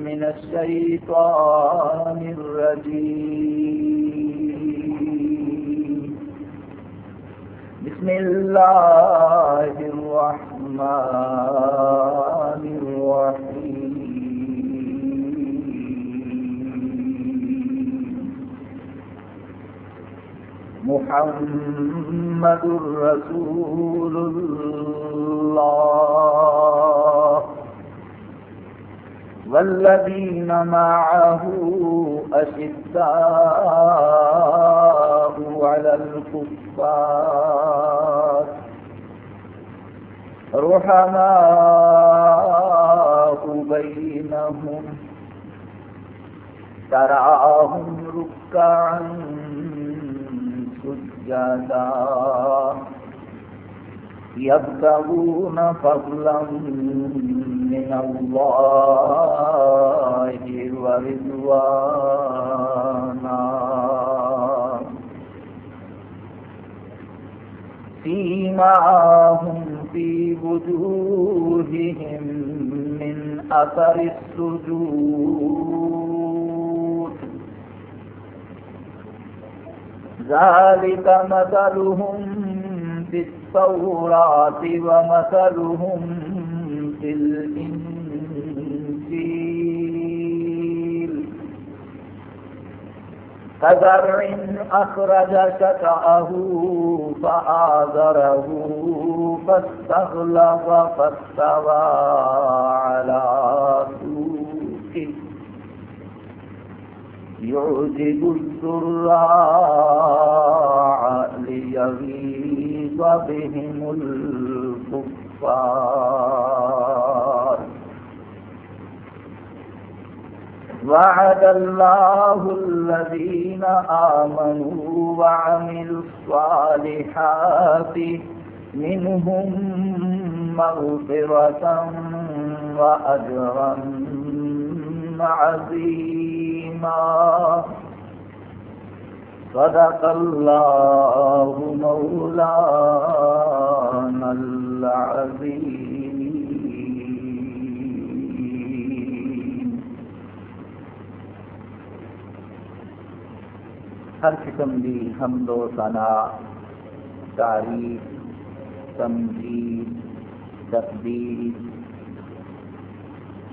من الشيطان الرجيم. بسم الله الرحمن الرحيم. محمد رسول الله. والذين معه أشداء على الكفار. رحماء بينهم. تراهم ركعا سجدا. يبتغون فضلا من الله ورضوانا. سيماهم في وجوههم من أثر السجود. ذلك مثلهم في التوراة ومثلهم في الإنجيل كزرع أخرج شتأه فآذره، فاستغلظ، فاستوى على سوقه. يعجب الزراع ليغيظ بهم الكفر الكفار. وعد الله الذين آمنوا وعملوا الصالحات منهم مغفرة وأجرا عظيما. صدق الله مولانا العظيم. ہر قسم کی حمد و ثنا، تعریف، تمجید، تقدیر.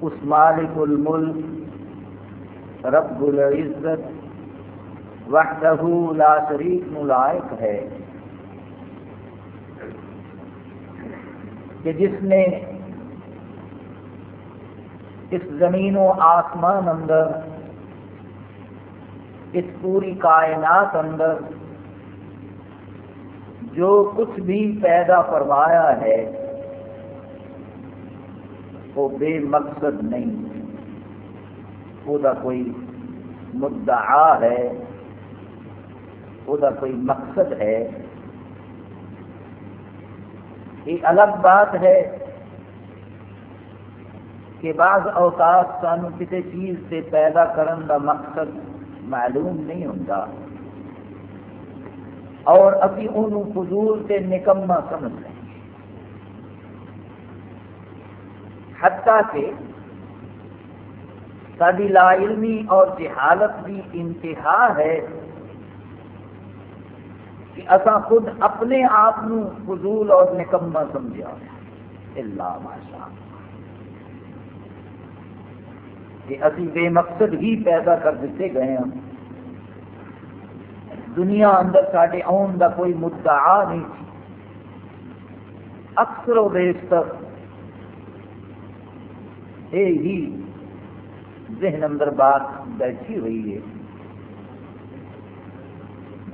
اس مالک الملک، رب العزت، وحدہ لا شریک ملائق ہے. کہ جس نے اس زمین و آسمان اندر، اس پوری کائنات اندر جو کچھ بھی پیدا فرمایا ہے، وہ بے مقصد نہیں۔ وہ کوئی مدعا ہے، وہ کوئی مقصد ہے۔ ایک الگ بات ہے کہ بعض اوقات سانو کسی چیز سے پیدا کرن کا مقصد معلوم نہیں ہوتا اور ابھی انہوں فضول سے نکما سمجھ رہے ہیں حتیٰ کہ ساری لا علمی اور جہالت کی انتہا ہے۔ کہ اصا خود اپنے آپ فضول اور نکما سمجھا۔ اللہ ماشاء کہ ابھی بے مقصد ہی پیدا کر دیتے گئے ہیں دنیا اندر سارے آن کا کوئی مدعا نہیں تھی۔ اکثر و بیشتر یہی ذہن اندر بات بیٹھی ہوئی ہے۔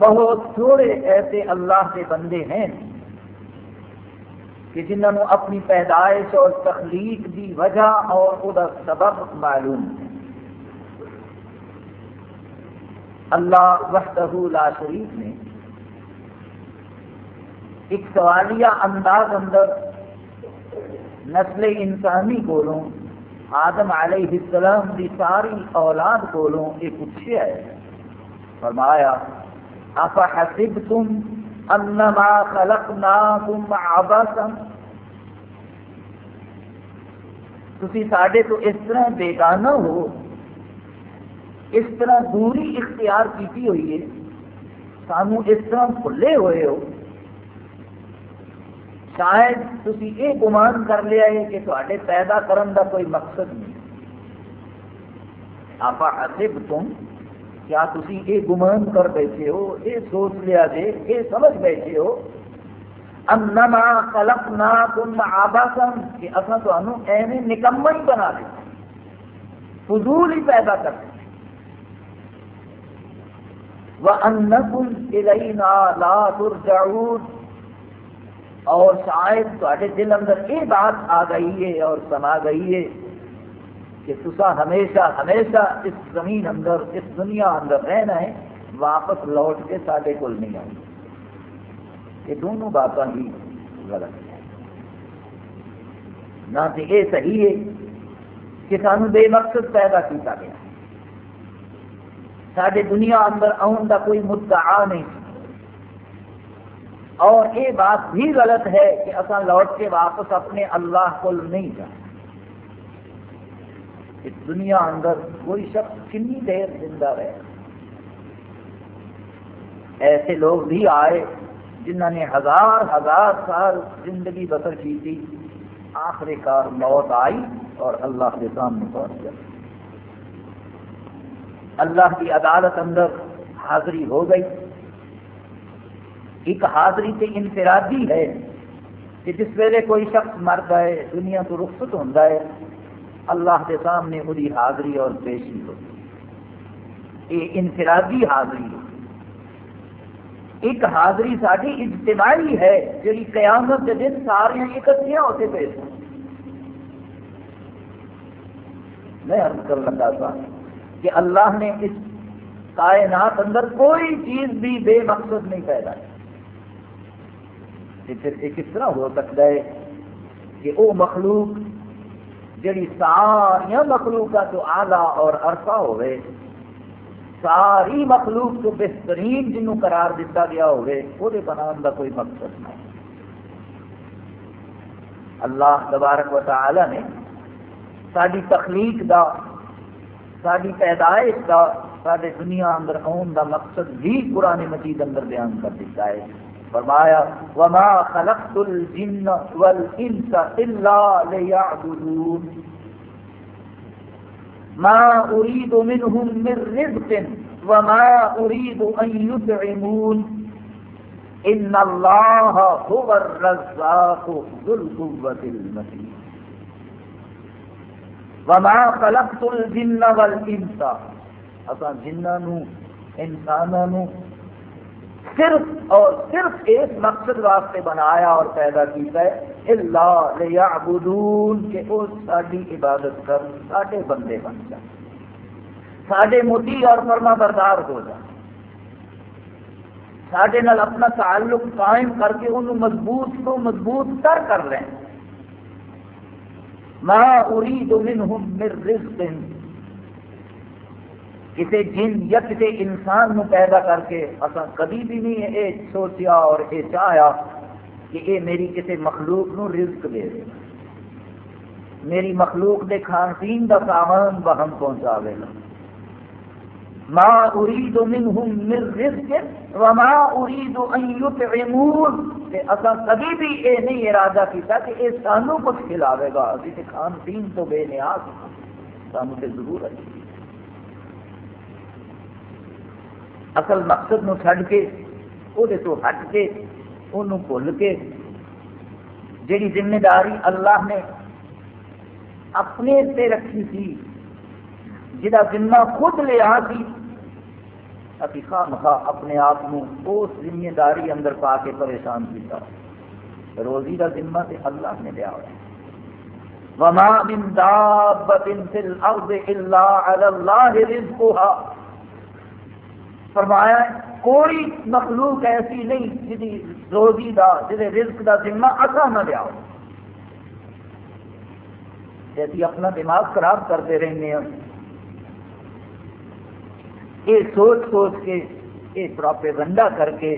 بہت تھوڑے ایسے اللہ کے بندے ہیں کہ جنہوں نے اپنی پیدائش اور تخلیق کی وجہ اور وہ سبب معلوم ہے۔ اللہ وحدہ لا شریف نے ایک سوالیہ انداز اندر نسل انسانی کولوں آدم علیہ السلام کی ساری اولاد کولوں یہ پوچھا ہے۔ فرمایا افحسبتم انما خلقناكم عبثا؟ تھی سڈے تو اس طرح بیگانہ ہو، اس طرح دوری اختیار کی ہوئی ہے، سانو اس طرح کھلے ہوئے ہو۔ شاید تھی یہ گمان کر لیا ہے کہ تے پیدا کرن دا کوئی مقصد نہیں۔ آپ حسب تم کیا تھی یہ گمان کر بیٹھے ہو؟ یہ سوچ لیا جے یہ سمجھ بیٹھے ہو؟ انما خلقناکم عباسا کہ اصلا تو ایویں نکمہ ہی بنا دیں فضول ہی پیدا کر دیں وَأَنَّكُمْ إِلَيْنَا لَا تُرْجَعُونَ۔ اور شاید تے دل اندر یہ بات آ گئی ہے اور سما گئی ہے۔ کہ تسا ہمیشہ ہمیشہ اس زمین اندر، اس دنیا اندر رہنا ہے، واپس لوٹ کے سارے کول نہیں آئی یہ دونوں باتیں ہی غلط ہیں۔ نہ تو یہ صحیح ہے کہ سانو بے مقصد پیدا کیتا گیا۔ سارے دنیا اندر آن کا کوئی مدعا نہیں۔ اور یہ بات بھی غلط ہے کہ اصا لوٹ کے واپس اپنے اللہ کو نہیں جانا اس دنیا اندر کوئی شخص کنی دیر زندہ رہے؟ ایسے لوگ بھی آئے جنہوں نے ہزار ہزار سال زندگی بسر کی تھی آخر کار موت آئی اور اللہ کے سامنے پہنچ گیا اللہ کی عدالت اندر حاضری ہو گئی۔ ایک حاضری سے انفرادی ہے کہ جس ویلے کوئی شخص مر گئے دنیا تو رخصت ہوتا ہے۔ اللہ کے سامنے وہی حاضری اور پیشی ہوتی یہ انفرادی حاضری ہے ایک حاضری ساری اجتماعی ہے جی قیامت کے دن سارے اکٹھیاں ہوتے پیش ہوں۔ میں عرض کر لگا تھا کہ اللہ نے اس کائنات اندر کوئی چیز بھی بے مقصد نہیں پیدا کی۔ پھر یہ کس طرح ہو سکتا ہے کہ وہ مخلوق جڑی ساری مخلوق تو آلہ اور عرصہ ہوئے، ساری مخلوق تو بہترین جنوں قرار دیتا گیا ہوئے، وہ بنان کا کوئی مقصد نہیں۔ اللہ تبارک و تعالی نے ساری تخلیق دا، ساری پیدائش کا سارے دنیا اندر آن دا مقصد بھی قرآن مجید اندر بیان کر دیتا ہے۔ فرمایا، وما خلقت الجن والانس الا ليعبدون۔ ما اريد منهم من رزق وما اريد ان يطعمون۔ ان الله هو الرزاق ذو القوه المتين۔ وما خلقت الجن والانس اسا جنہاں انسانوں صرف اور صرف ایک مقصد واسطے بنایا اور پیدا کیتا ہے اللہ لیعبدون کہ وہ ساری عبادت کر ساڈے بندے بن جائیں۔ ساڈے متی اور فرما بردار ہو جائیں۔ ساڈے نال اپنا تعلق قائم کر کے انہوں مضبوط کو مضبوط کر کر لیں۔ ما اريد منهم من رزق کسی جن یا کسی انسان نو پیدا کر کے اصا کبھی بھی نہیں یہ سوچیا اور یہ چاہیا کہ یہ میری کسی مخلوق نو رزق دے دے۔ میری مخلوق دے کھان پین کا سامان بہم پہنچاوے۔ گا ما اريد منهم من رزق وما اريد ان يطعمون کہ اصا کبھی بھی یہ نہیں ارادہ کیتا کہ یہ سانو کچھ کھلاوے گا۔ اسی تے کھان پین تو بے نیاز ہاں۔ سانو تے ضرورت ہے۔ اصل مقصد نو چھڈ کے وہ تو ہٹ کے انہوں بھول کے جیڑی ذمہ داری اللہ نے اپنے سے رکھی تھی جہاں ذمہ خود لیا سی ابھی خواہ مخواہ اپنے آپ کو اس ذمہ داری اندر پا کے پریشان کیا روزی کا ذمہ سے اللہ نے لیا ہوا وما من دابت في الارض الا على الله رزقها فرمایا کوئی مخلوق ایسی نہیں جی روزی دا جی رزق دا ذمہ اصا نہ لیا جیسی اپنا دماغ خراب کرتے رہنے ہیں۔ یہ سوچ سوچ کے یہ پروپیگنڈا کر کے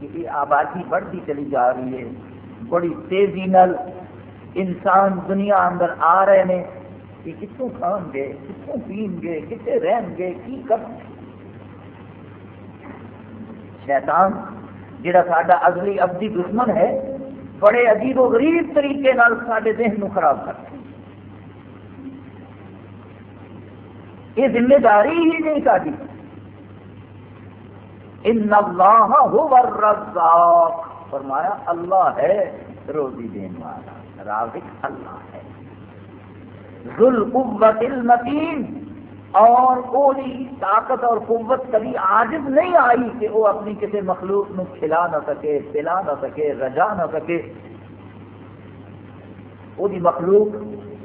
کہ آبادی بڑھتی چلی جا رہی ہے۔ بڑی تیزی نال انسان دنیا اندر آ رہے ہیں۔ کہ کتوں کھان گے، کتوں پین گے، کتنے رہن گے، کی کر شیطان، جڑا ساڈا اگلی ابدی دشمن ہے، بڑے عجیب و غریب طریقے سارے ذہن نو خراب کرتا یہ ذمہ داری ہی نہیں ساری ان اللہ الرزاق۔ فرمایا، اللہ ہے روزی دین والا، رازق اللہ ہے۔ ذل قوت المتین۔ اور کوئی طاقت اور قوت کبھی عاجز نہیں آئی کہ وہ اپنی کسی مخلوق نو کھلا نہ سکے، پلا نہ سکے، رجا نہ سکے۔ وہ مخلوق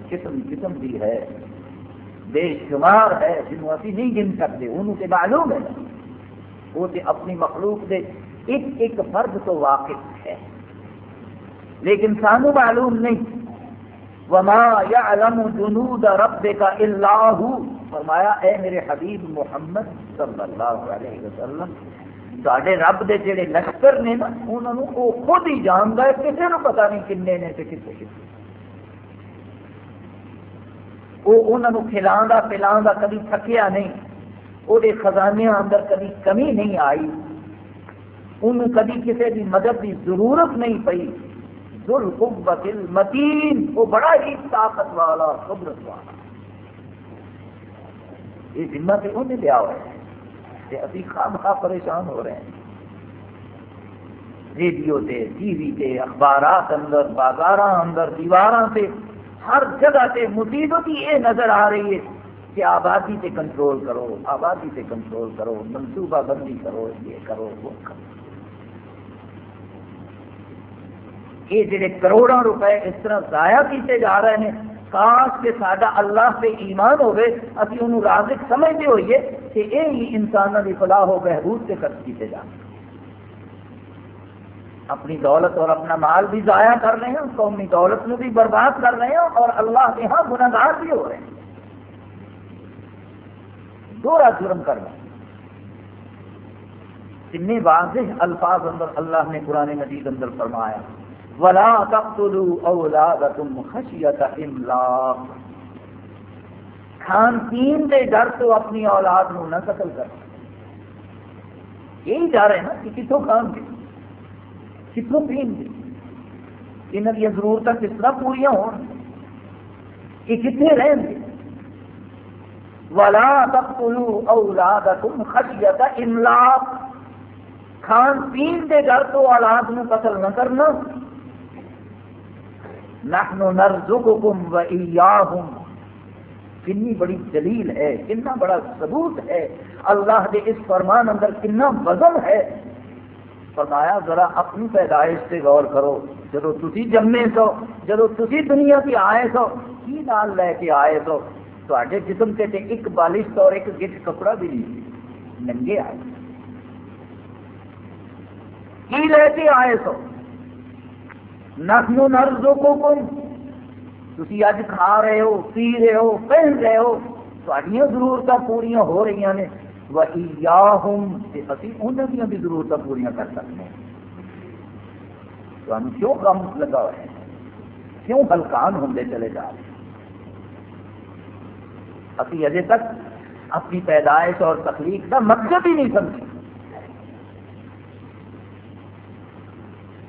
قسم قسم بھی ہے، بے شمار ہے، جنہوں ابھی نہیں گن سکتے، انہوں سے معلوم ہے۔ وہ تو اپنی مخلوق دے ایک ایک فرد تو واقف ہے۔ لیکن سانو معلوم نہیں وما يعلم جنود ربك الا هو فرمایا، اے میرے حبیب محمد صلی اللہ علیہ وسلم سارے رب دے جڑے لشکر نے نا انہوں نے وہ خود ہی جانتا ہے کسی کو پتا نہیں کنے نے تے کتنے کتنے وہ انہوں کھلا پلا کبھی تھکیا نہیں وہ خزانے اندر کبھی کمی نہیں آئی ان کبھی کسی کی مدد کی ضرورت نہیں پئی۔ ذل قوت المتین وہ بڑا ہی طاقت والا، قدرت والا۔ یہ ذمہ سے انہیں لیا ہوا ہے؟ کہ ابھی خام خواہ پریشان ہو رہے ہیں۔ ریڈیو تے ٹی وی تے اخبارات اندر بازار اندر دیوار سے، ہر جگہ سے مصیبت ہی یہ نظر آ رہی ہے کہ آبادی سے کنٹرول کرو، آبادی سے کنٹرول کرو، منصوبہ بندی کرو، یہ کرو، وہ کرو۔ یہ جڑے کروڑوں روپے اس طرح ضائع کیتے جا رہے ہیں کاش کے سارا اللہ پہ ایمان ہوئے ابھی انہوں رازق سمجھتے ہوئیے کہ یہ ہی انسانوں کی فلاح و بہبود سے خرچ کیتے جا اپنی دولت اور اپنا مال بھی ضائع کر رہے ہیں قومی دولت میں بھی برباد کر رہے ہیں، اور اللہ کے ہاں گناگار بھی ہو رہے ہیں۔ دورا جرم کر رہے ہیں۔ کتنے واضح الفاظ اندر اللہ نے قرآن مجید اندر فرمایا۔ ولا تقتلوا اولادکم خشیت املاق۔ کھان پین دے ڈر تو اپنی اولاد نو نہ قتل کر۔ یہی جا رہے ہیں نا کہ کتوں کھان گے کتوں پین گے انہوں کی ضرورت کس طرح پوریا ہو یہ کتنے رہیں گے۔ ولا تقتلوا اولادکم خشیت املاق۔ کھان پین دے ڈر تو اولاد نو قتل نہ کرنا۔ نحن نرزقكم وإياهم کنی بڑی دلیل ہے کنا بڑا ثبوت ہے۔ اللہ دے اس فرمان اندر کنا وزن ہے۔ فرمایا، ذرا اپنی پیدائش سے غور کرو۔ جدو تھی جمے سو، جدو تھی دنیا کی آئے سو، کی نال لے کے آئے سو؟ تے جسم سے ایک بالش اور ایک گٹ کپڑا بھی نہیں، ننگے آئے۔ کی لے کے آئے سو؟ نخنو نرزو کو کم تھی اج کھا رہے ہو، پی رہے ہو، پہن رہے ہو تھوڑیاں ضرورت پوریا ہو رہی ہیں ابھی انہوں دیا بھی ضرورت پوریا کر سکتے ہیں۔ تمہیں کیوں کام لگا ہوا ہے کیوں ہلکان ہوں چلے جا رہے ابھی اجے تک اپنی پیدائش اور تخلیق کا مقصد ہی نہیں سمجھے۔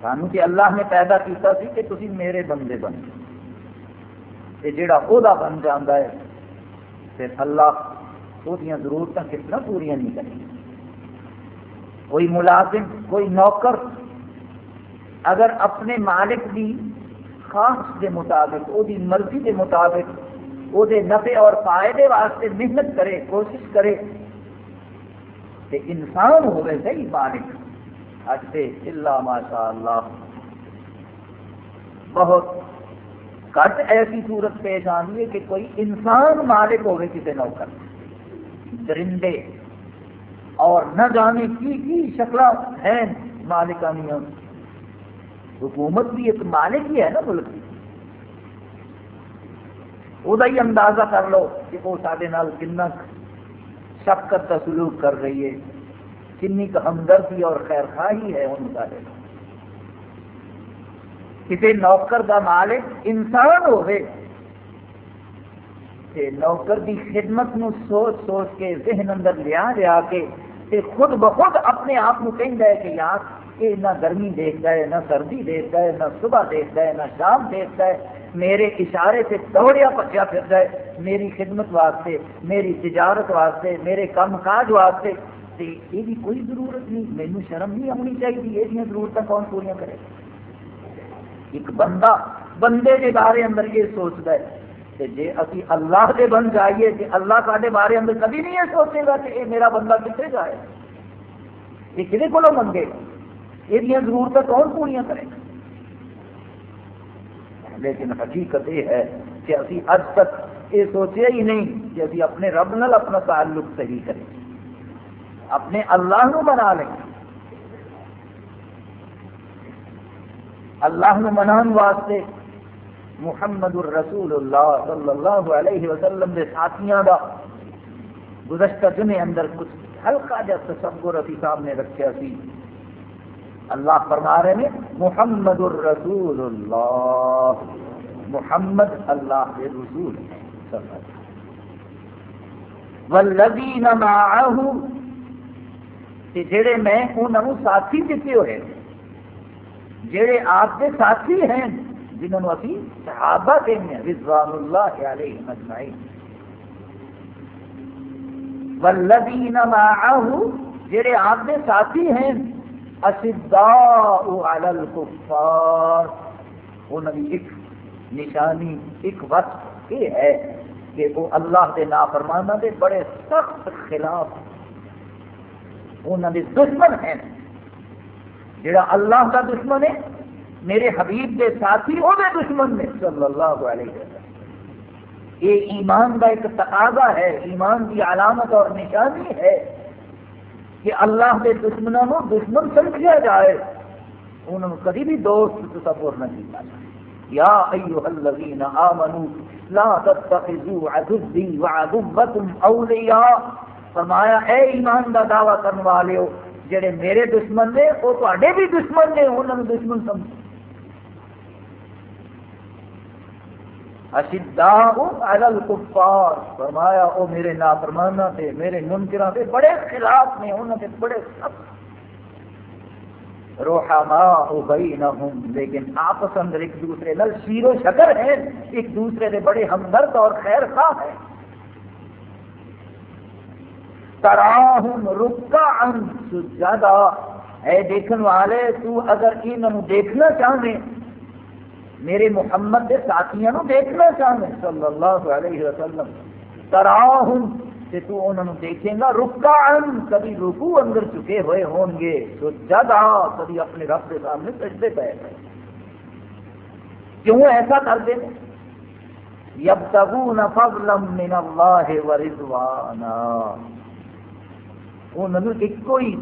سانو کہ اللہ نے پیدا کیتا سی کہ تھی میرے بندے بن جڑا عہدہ بن جانا ہے، پھر اللہ وہ ضرورت کتنا پوریا نہیں کریں کوئی ملازم، کوئی نوکر، اگر اپنے مالک کی خاص کے مطابق وہ مرضی کے مطابق وہ نفے اور فائدے واسطے محنت کرے، کوشش کرے کہ انسان ہوئے صحیح مالک۔ اللہ ماشاء اللہ بہت کٹ ایسی صورت پیش آئی ہے کہ کوئی انسان مالک ہوگی کسی نوکر۔ درندے۔ اور نہ جانے کی کی شکل ہیں مالکانی حکومت بھی ایک مالک ہی ہے نا ملک کی۔ وہ ہی اندازہ کر لو کہ وہ سارے کن شفقت کا سلوک کر رہی ہے۔ کنی کا ہمدردی اور خیر خواہی ہے ان سارے کسی نوکر کا مالک انسان ہوئے، تے نوکر دی خدمت نو سوچ سوچ کے ذہن اندر لیا لیا کے تے خود بخود اپنے آپ کو کہہ ہے کہ یار یہ نہ گرمی دیکھتا ہے، نہ سردی دیکھتا ہے، نہ صبح دیکھتا ہے، نہ شام دیکھتا ہے، میرے اشارے سے دوڑیا پچیا پھرتا ہے، میری خدمت واسطے، میری تجارت واسطے، میرے کام کاج واسطے یہ کوئی ضرورت نہیں مینو شرم نہیں آنی چاہیے یہ ضرورت کون پوریا کرے؟ ایک بندہ بندے کے بارے اندر یہ سوچتا ہے کہ جی ابھی اللہ کے بن جائیے کہ اللہ سارے بارے اندر کبھی نہیں یہ سوچے گا کہ یہ میرا بندہ کتنے جائے؟ یہ کھے کو منگے؟ گا یہ ضرورت کون پوریا کرے؟ گا لیکن حقیقت یہ ہے کہ ابھی اج تک یہ سوچیا ہی نہیں کہ ابھی اپنے رب نال اپنا تعلق صحیح کریں اپنے اللہ نو منا لیں۔ اللہ نو منان واسطے محمد الرسول اللہ صلی اللہ علیہ وسلم کے ساتھیاں دا گزشتہ جمعے اندر کچھ ہلکا جا تصور ابھی سامنے رکھا سی۔ اللہ فرما رہے ہیں، محمد الرسول اللہ محمد اللہ کے رسول والذین معه جڑے میں انہوں ساتھی دیتے ہوئے جڑے آپ کے ساتھی ہیں جنہوں نے ابھی صحابہ کہیں رضوان اللہ علیہ مجمعین والذین معه جڑے آپ کے ساتھی ہیں اشداء علی الکفار۔ انہوں ایک نشانی، ایک وقت یہ ہے کہ وہ اللہ کے نافرمانہ دے بڑے سخت خلاف انہوں نے دشمن ہیں۔ جڑا اللہ کا دشمن ہے میرے حبیب کے ساتھی وہ دشمن نے۔ صلی اللہ علیہ وسلم۔ یہ ایمان کا ایک تقاضا ہے ایمان کی علامت اور نشانی ہے کہ اللہ کے دشمنوں کو دشمن سمجھا جائے۔ انہوں نے کبھی بھی دوست تصور نہ کیا یا ایوہ الذین آمنوا لا تتخذوا عددی وعدوبتم اولیاء۔ فرمایا، اے ایمان دا دعویٰ کرنے والے ہو، جڑے میرے دشمن نے، وہ تو بھی دشمن نے انہوں نے دشمن سمجھا الکفار. فرمایا، او میرے نافرمانا تے، میرے منکرا تے بڑے خلاف نے انہوں نے بڑے سخت. روحما بینہم. لیکن آپس اندر ایک دوسرے نل شیر و شکر ہیں، ایک دوسرے دے بڑے ہمدرد اور خیر خواہ ہیں۔ تراہم رکعا سجدا اے دیکھن والے، تو اگر انہوں دیکھنا چاہیں میرے محمد کے ساتھیوں دیکھنا چاہتے صلی اللہ علیہ وسلم، تراہم کہ تو انہوں دیکھیں گا، رکا کبھی رکو اندر چکے ہوئے ہون گے تو جدا کبھی اپنے رب کے سامنے سجدے پہ گئے کیوں ایسا کر دیں یبتغون فضلا من اللہ ورضوانا انہوں ایک کوئی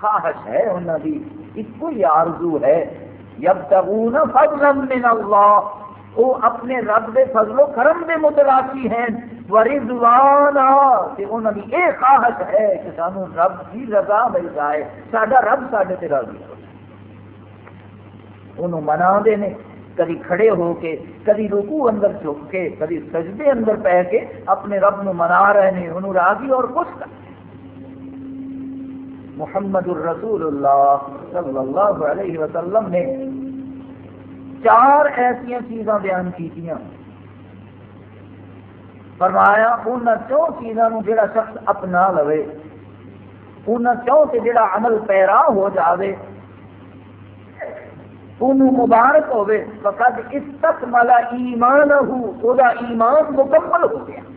خواہش ہے انہوں کی ایک کوئی آرزو ہے۔ یبتغون فضلا من اللہ۔ وہ اپنے رب دے فضل و کرم دے متلاقی ہیں۔ ورضوانا۔ تے انہاں دی اے خواہش ہے کہ سانو رب کی رضا مل جائے۔ ساڈا رب ساڈے تے راضی ہو۔ انہوں منا دے نے۔ کدی کھڑے ہو کے، کدی رکو اندر چک کے، کدی سجدے اندر پہ کے اپنے رب نو منا رہے ہیں انہوں راضی اور خوش کر۔ محمد الرسول اللہ صلی اللہ علیہ وسلم نے چار ایسا چیزاں بیان کی فرمایا ان چون چیزوں جڑا شخص اپنا لو ان چون سے جڑا عمل پیرا ہو جاوے ان مبارک ہوئے فقد اس تک ملا ایمان ایمان مکمل ہو گیا۔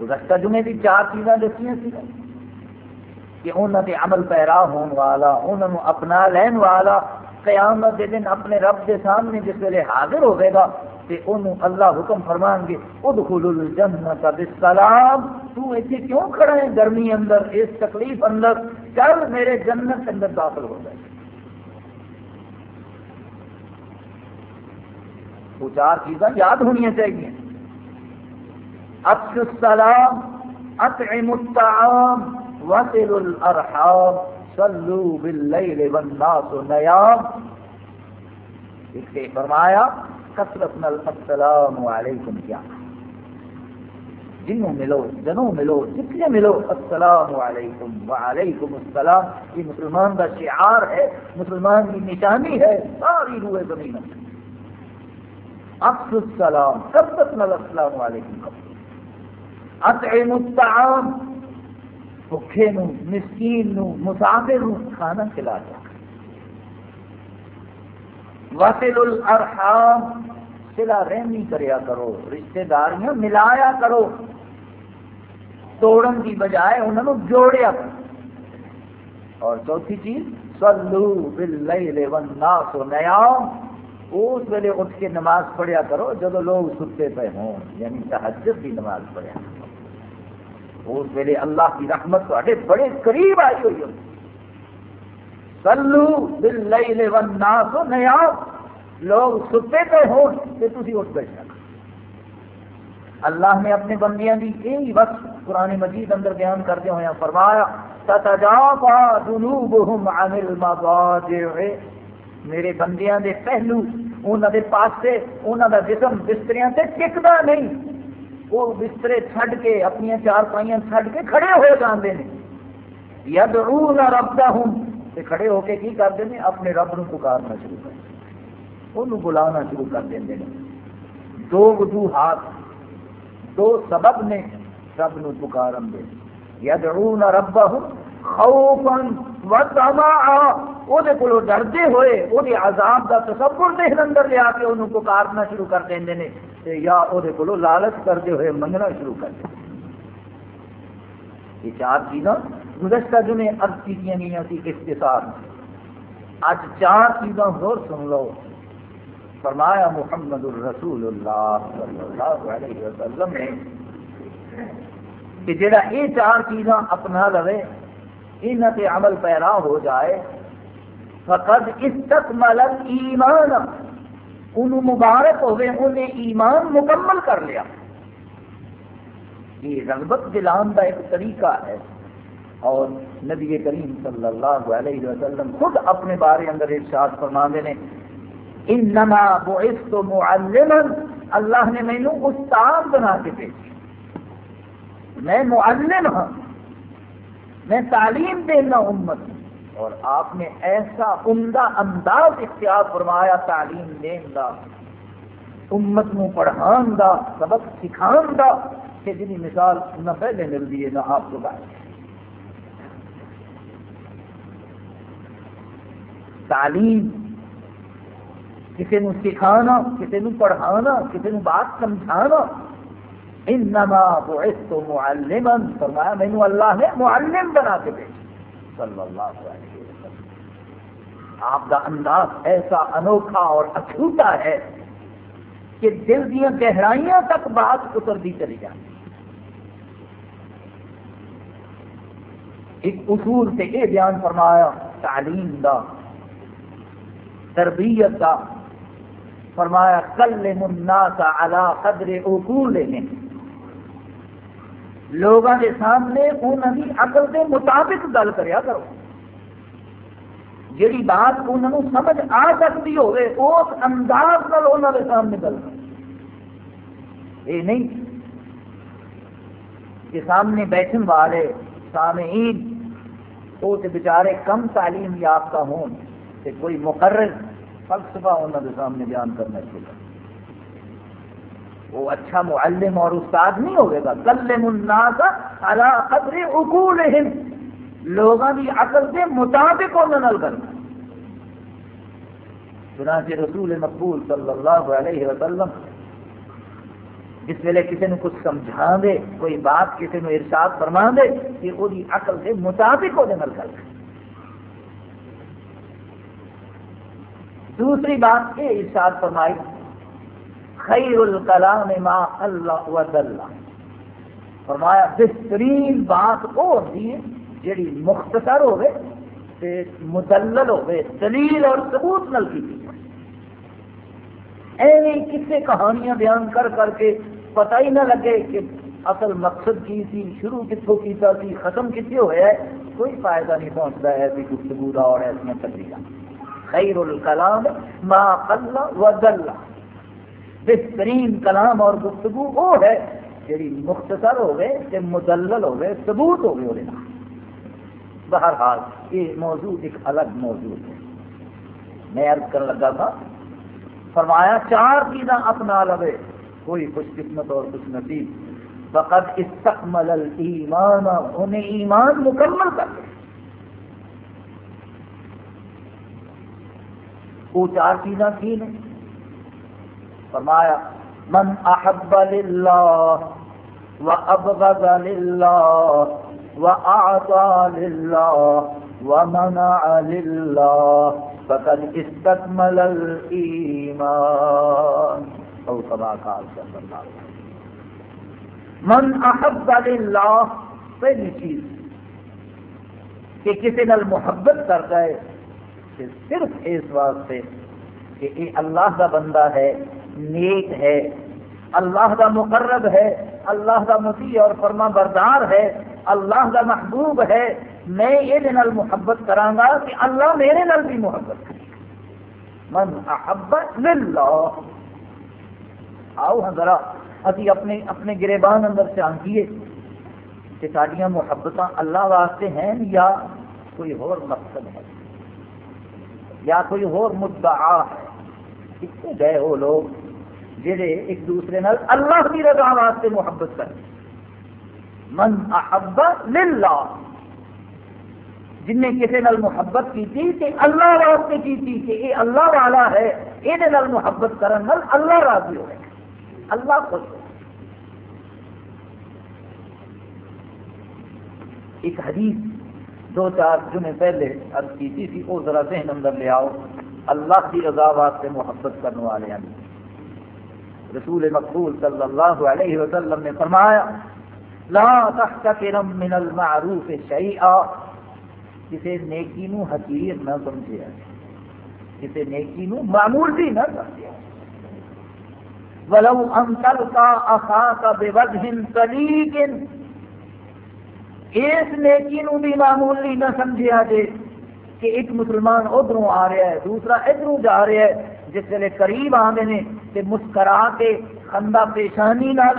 گزشتہ جمعے کی چار چیزاں دسیاں سی کہ انہوں نے عمل پیرا ہون والا انہوں نے اپنا لین والا، قیامت دے دن اپنے رب کے سامنے جس ویلے حاضر ہوئے گا تے انہوں اللہ حکم فرمان گے ادخل الجنت بالسلام، تو ایتھے کیوں کھڑا ہے گرمی اندر، اس تکلیف اندر؟ چل میرے جنت اندر داخل ہو جائے۔ وہ چار چیزاں یاد ہونی چاہیے۔ السلام اطعم الطعام، وصل الارحام صلو باللیل والناس نیام اس کے فرمایا، کثرت نل السلام علیکم کیا؟ جنوں ملو جنوں ملو، جتنے ملو، السلام علیکم وعلیکم السلام. یہ مسلمان کا شعار ہے، مسلمان کی نشانی ہے، ساری روئے زمین افس السلام، کثرت نل السلام علیکم. اطعم الطعام. بھوکے نو مسکین نو مسافر نو کھانا کھلا جا وسل الارحام سلا رحمی کریا کرو، رشتہ داریاں ملایا کرو. توڑن کی بجائے انہوں نے جوڑیا کرو. اور چوتھی چیز سلو باللیل والناس نیام. اس ویلے اٹھ کے نماز پڑھیا کرو جب لوگ ستے پہ ہوں یعنی تحجد کی نماز پڑھیا کرو. اس ویلے اللہ کی رحمت تے بڑے قریب آئی ہوئی ہوتی۔ سلو باللیل والناس نیام لوگ ستے پہ ہوں کہ تھی اٹھ بیٹھا اللہ نے اپنے بندیاں دی یہی وقت قرآن مجید اندر بیان کرتے ہوئے فرمایا تتجافا جنوبهم عن المضاجع. میرے بندیاں دے پہلو انہوں دے پاسے انہوں دا جسم بستریاں سے ٹکدا نہیں۔ وہ بسترے چھڈ کے، اپنی چار پائیاں چھڈ کے کھڑے ہو جاندے نے یدعون ربهم تے کھڑے ہو کے کی کرتے ہیں؟ اپنے رب نو پکارنا شروع کر انہوں بلانا شروع کر دیں دو وجوہات، دو سبب نے رب نو پکارن دے یدعون ربهم خوفا وطمعا او ڈردے ہوئے او دے عذاب دا تصور دے اندر لیا کے انہوں پکارنا شروع کر دیندے نے۔ تے یا او دے کولو لالچ کرتے ہوئے، منگنا شروع کر دیں یہ چار چیزاں گزشتہ جمعے ارد کی گئی تھی اختصار اج چار چیزاں اور سن لو۔ فرمایا محمد الرسول اللہ صلی اللہ علیہ وسلم نے کہ جڑا یہ چار چیزاں اپنا لے ان سے عمل پیرا ہو جائے، فقد استقمل ایمان ان مبارک ہوئے انہیں ایمان مکمل کر لیا۔ یہ رغبت دلان کا ایک طریقہ ہے۔ اور نبی کریم صلی اللہ علیہ وسلم خود اپنے بارے اندر ارشاد فرما نے، انما بعثت معلما۔ اللہ نے مینو استاد بنا کے بھیجا۔ میں معلم ہوں میں تعلیم دینا امت اور آپ نے ایسا عمدہ انداز اختیار فرمایا، تعلیم دین دا امت نو پڑھان دا سبق سکھان دا کہ جنی مثال نہ پہلے ملتی ہے، نہ آپ کو بات۔ تعلیم، کسی نو سکھانا، کسی نو پڑھانا، کسی نو بات سمجھانا انما بعثت معلما. فرمایا مینو اللہ نے معلم بنا کے بھیجا صلی اللہ علیہ وسلم۔ آپ کا انداز ایسا انوکھا اور اچھوٹا ہے کہ دل دیا گہرائیاں تک بات اترتی چلی جاتی ایک اصول سے یہ بیان فرمایا، تعلیم دا تربیت دا فرمایا، کلم الناس علی قدر اقولہم. لوگوں کے سامنے انہوں کی عقل کے مطابق گل کریا کرو۔ جیڑی بات انہوں سمجھ آ سکتی ہوئے اس انداز نال انہوں کے سامنے گل کرو۔ یہ نہیں، کہ سامنے بیٹھن والے سامعین وہ تو بچارے کم تعلیم یافتہ ہون کہ کوئی مقرر فلسفہ انہوں کے سامنے بیان کرنا چاہیے وہ اچھا معلم اور استاد نہیں ہوئے گا۔ کلم الناس علی قدر عقولہم۔ لوگوں کی عقل کے مطابق انہوں کرنا چنانچہ رسول مقبول صلی اللہ علیہ وسلم جس ویلے کسی نے کچھ سمجھا دے کوئی بات کسی نے ارشاد فرما دے کہ وہ عقل کے مطابق وہ کر دوسری بات یہ ارشاد فرمائی خیر الکلام ما اللہ و فرمایا، بہترین بات وہ ہوتی ہے جیڑی مختصر ہوئے تے مدلل ہوئے دلیل اور ثبوت نل کی ایویں کسے کہانیاں بیان کر کر کے پتہ ہی نہ لگے کہ اصل مقصد کی تھی شروع کتوں کیتا تھی ختم کتنے ہوا ہے، کوئی فائدہ نہیں پہنچتا ہے ایسی گفتگو کا اور ایسا تقریرا خیر الکلام ما قل و دل۔ بہترین کلام اور گفتگو وہ ہے جی مختصر ہوگی تے مدلل ہوگی ثبوت ہوگی وہ بہرحال، یہ موضوع ایک الگ موضوع ہے۔ میں عرض کرنے لگا تھا، فرمایا چار چیزاں اپنا لوے کوئی خوش قسمت اور خوش نصیب۔ فقط استقمل الایمان، انہیں ایمان مکمل کر دے وہ چار چیزاں کی نے فرمایا، من احب للہ وابغض للہ واعطى لله ومنع لله فقد استكمل الايمان او كما قال صلى الله عليه وسلم من احب لله پہلی چیز، کہ کسی نال محبت کرتا ہے صرف اس واسطے کہ یہ اللہ کا بندہ ہے نیک ہے۔ اللہ کا مقرب ہے، اللہ کا مطیع اور فرما بردار ہے، اللہ کا محبوب ہے۔ میں یہ محبت کرانگا کہ اللہ میرے نال بھی محبت کرے۔ من احبت للہ۔ آؤ ہاں ذرا ابھی اپنے اپنے گریبان اندر سے آنکیے کہ ساڈیاں محبت اللہ واسطے ہیں یا کوئی اور مقصد ہے۔ یا کوئی اور مدعا ہے۔ کتنے گئے وہ لوگ؟ جہے ایک دوسرے نال اللہ کی رضا واسطے محبت کریں من احب للہ۔ جن نے کسی نال محبت کی تھی کہ اللہ واسطے کی تھی کہ یہ اللہ والا ہے یہ محبت کرن نال اللہ راضی ہوئے۔ اللہ خوش ہو ایک حدیث دو چار جمعے پہلے عرض کی تھی وہ ذرا ذہن اندر لے آؤ۔ اللہ کی رضا واسطے محبت کرنے والے ہیں۔ رسول مقبول صلی اللہ علیہ وسلم نے فرمایا، لا تحتقرم من المعروف شیئا کسی نیکی نو حقیر نہ سمجھے۔ کسی نیکی نو معمول بھی نہ سمجھے۔ ولو ان تلقا اخاك بوجه طليق اس نیکی نو بھی معمولی نہ سمجھیا جے کہ ایک مسلمان ادھروں آ رہا ہے، دوسرا ادھروں جا رہا ہے۔ جس ویلے قریب آتے ہیں تے مسکرا کے خندہ پیشانی نال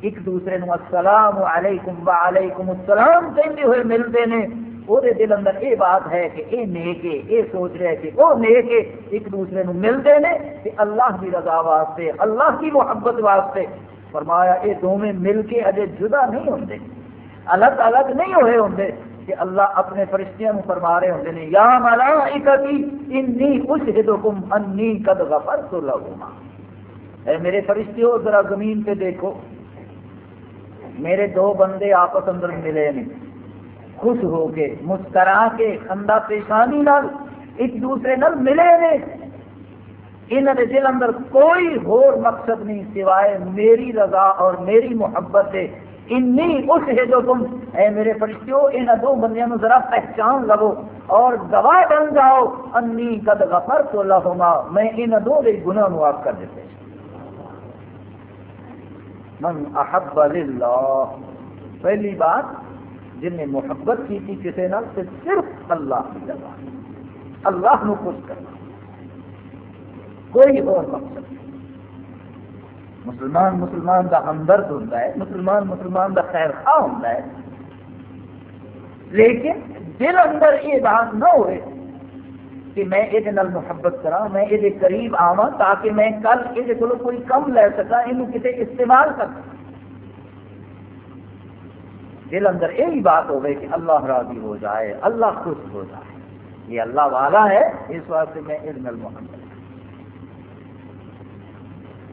ایک دوسرے نو السلام علیکم وعلیکم السلام کہتے ہوئے ملتے ہیں۔ وہ دل اندر یہ بات ہے کہ یہ نیک ہے یہ سوچ رہے کہ وہ نیک ہے ایک دوسرے نو ملتے ہیں کہ اللہ کی رضا واسطے، اللہ کی محبت واسطے۔ فرمایا یہ دونوں مل کے اجے جدا نہیں ہوتے الگ الگ نہیں ہوئے ہوں کہ اللہ اپنے فرشتیاں فرما رہے ہوں نے یا ملائکتی، انی اشہدکم، انی قد غفرت لہما اے میرے فرشتیوں ذرا زمین پہ دیکھو۔ میرے دو بندے آپس اندر ملے نے خوش ہو کے، مسکرا کے خندہ پیشانی نال ایک دوسرے نال ملے نے انہوں نے دل اندر کوئی اور مقصد نہیں سوائے میری رضا اور میری محبت ہے۔ انی اس ہے جو تم، اے میرے فرشتیوں ان دو بندیاں نو ذرا پہچان لو اور گواہ بن جاؤ، انی قد غفرت لہما۔ میں ان دو دے گناہ معاف کر دیتے من احب للہ۔ پہلی بات، جن نے محبت کی تھی کسی نال سے صرف اللہ کی جگہ۔ اللہ نو خوش کرنا۔ کوئی اور مقصد نہیں۔ مسلمان مسلمان کا ہمدرد ہوتا ہے، مسلمان مسلمان کا خیر خواہ ہوتا ہے۔ لیکن دل اندر یہ بات نہ ہوئے کہ میں یہ محبت کرا میں یہ قریب آوا تاکہ میں کل یہ کو کوئی کم لے سکا یہ کسی استعمال کر۔ سکا دل اندر یہی بات ہوگی کہ اللہ راضی ہو جائے، اللہ خوش ہو جائے۔ یہ اللہ والا ہے، اس واسطے میں علم محبت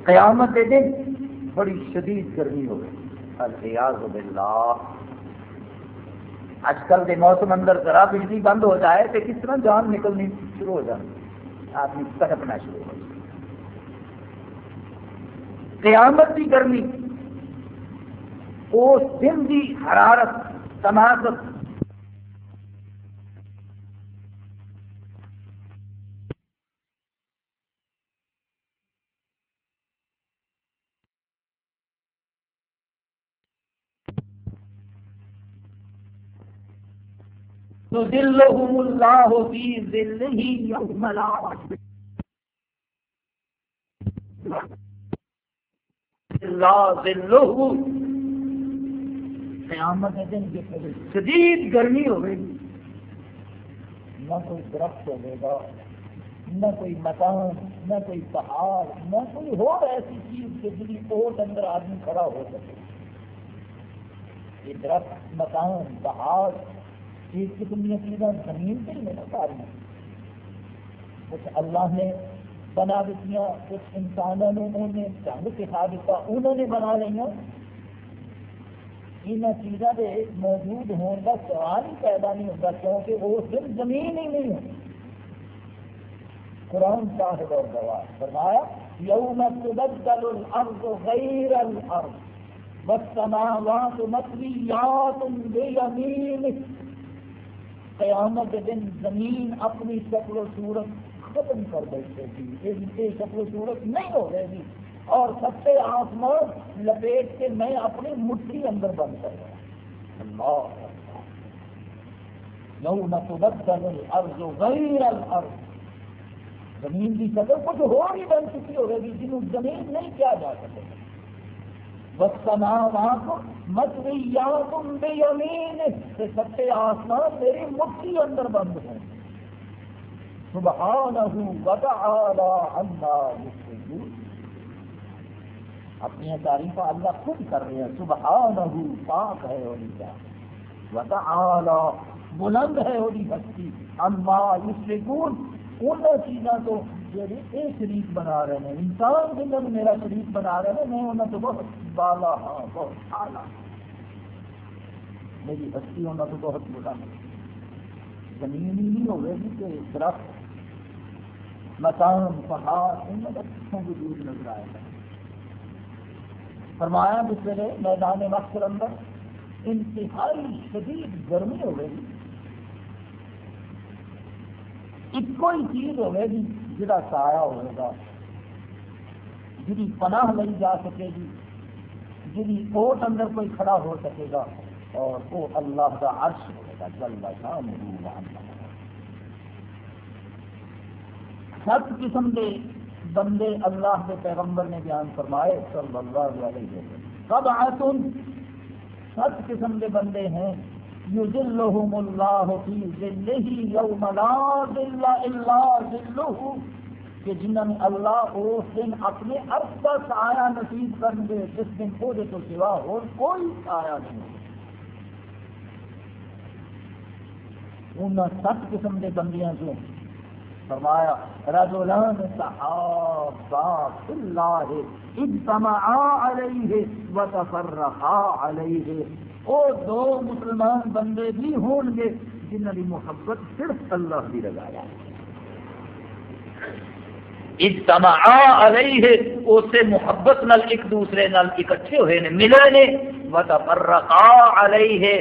قیامت کے دن بڑی شدید گرمی ہو گئی الحیاض باللہ۔ اج کل کے موسم اندر ذرا بجلی بند ہو جائے تو کس طرح جان نکلنی شروع ہو جاتی آدمی تڑپنا شروع ہو جائے قیامت کی گرمی، اس دن کی حرارت تناسب يذلهم الله في ذله يوم لا قیامت دن کی شدید گرمی ہوگی۔ نہ کوئی درخت ہوگے گا نہ کوئی مکان، نہ کوئی پہاڑ، نہ کوئی ہو ایسی چیز کہ جی کوٹ اندر آدمی کھڑا ہو سکے۔ یہ درخت، مکان، پہاڑ ایک قسم کی چیزیں زمین پہ ہی ساری کچھ اللہ نے بنا دیتی کچھ انسانوں نے انہیں ڈنگ سکھا دیتا انہوں نے بنا لیا ان چیزوں کے موجود ہونے کا سوال ہی پیدا نہیں ہوتا، کیونکہ وہ صرف زمین ہی نہیں ہے۔ قرآن صاحب اور گواہ فرمایا، یوم تبدل الارض غیر الارض، والسماوات مطویات بیمین قیامت دن زمین اپنی شکل و صورت ختم کر بیٹھے گی۔ یہ شکل و صورت نہیں ہو گئے گی۔ اور سچے آسمان لپیٹ کے میں اپنی مٹھی اندر بند کر رہا اللہ یوم تبدل الارض غیر الارض۔ زمین کی شکل کچھ ہو ہی بن چکی ہوگی جنہوں زمین نہیں کیا جا سکے۔ وسطنا وہاں کو مت بھی تم بے یمین سچے آسمان میری مٹھی اندر بند ہیں۔ سبحانہ وتعالی عما یشرکون۔ اپنی تعریف اللہ خود کر رہے ہیں۔ سبحانہ پاک ہے اولی کا۔ وتعالی بلند ہے اولی ہستی۔ اما یشرکون۔ ان چیزوں کو یعنی جی یہ شریف بنا رہے ہیں۔ انسان جنہوں میرا شریف بنا رہے ہیں، میں انہوں تو بہت بالا ہاں بہت آلہ میری بستی انہوں تو بہت بڑا زمین ہی نہیں ہوئے گی کہ درخت، مکان، پہاڑ انہوں کا کتوں کو دور نظر آئے گا فرمایا جس ویلے میدان وقت اندر انتہائی شدید گرمی ہوئے گی۔ ایک کوئی چیز ہوگی گی۔ جہاں سایہ ہوئے گا جی پناہ لی جا سکے گی جی کوٹ اندر کوئی کھڑا ہو سکے گا، اور وہ اللہ کا عرش ہوئے گا، جل شام سات قسم کے بندے اللہ کے پیغمبر نے بیان فرمائے، صلی اللہ علیہ وسلم۔ سب آتن سات قسم کے بندے ہیں۔ یذلہم اللہ فی ذلہ یوم لا ذل الا ذلہ کہ جنہوں نے اللہ اس دن اپنے عرض کا سایہ نصیب کر دے جس دن وہ تو سوا اور کوئی سایہ نہیں ان سات قسم کے بندیاں جو فرمایا رجلان صحابا فی اللہ، اجتمعا علیہ وتفرقا علیہ۔ وہ دو مسلمان بندے بھی ہون گے جنہوں کی محبت صرف اللہ کی لگایا اجتماع علیہ، اسے محبت نال ایک دوسرے نال اکٹھے ہوئے نے، ملے نے۔ وتفرقا علیہ،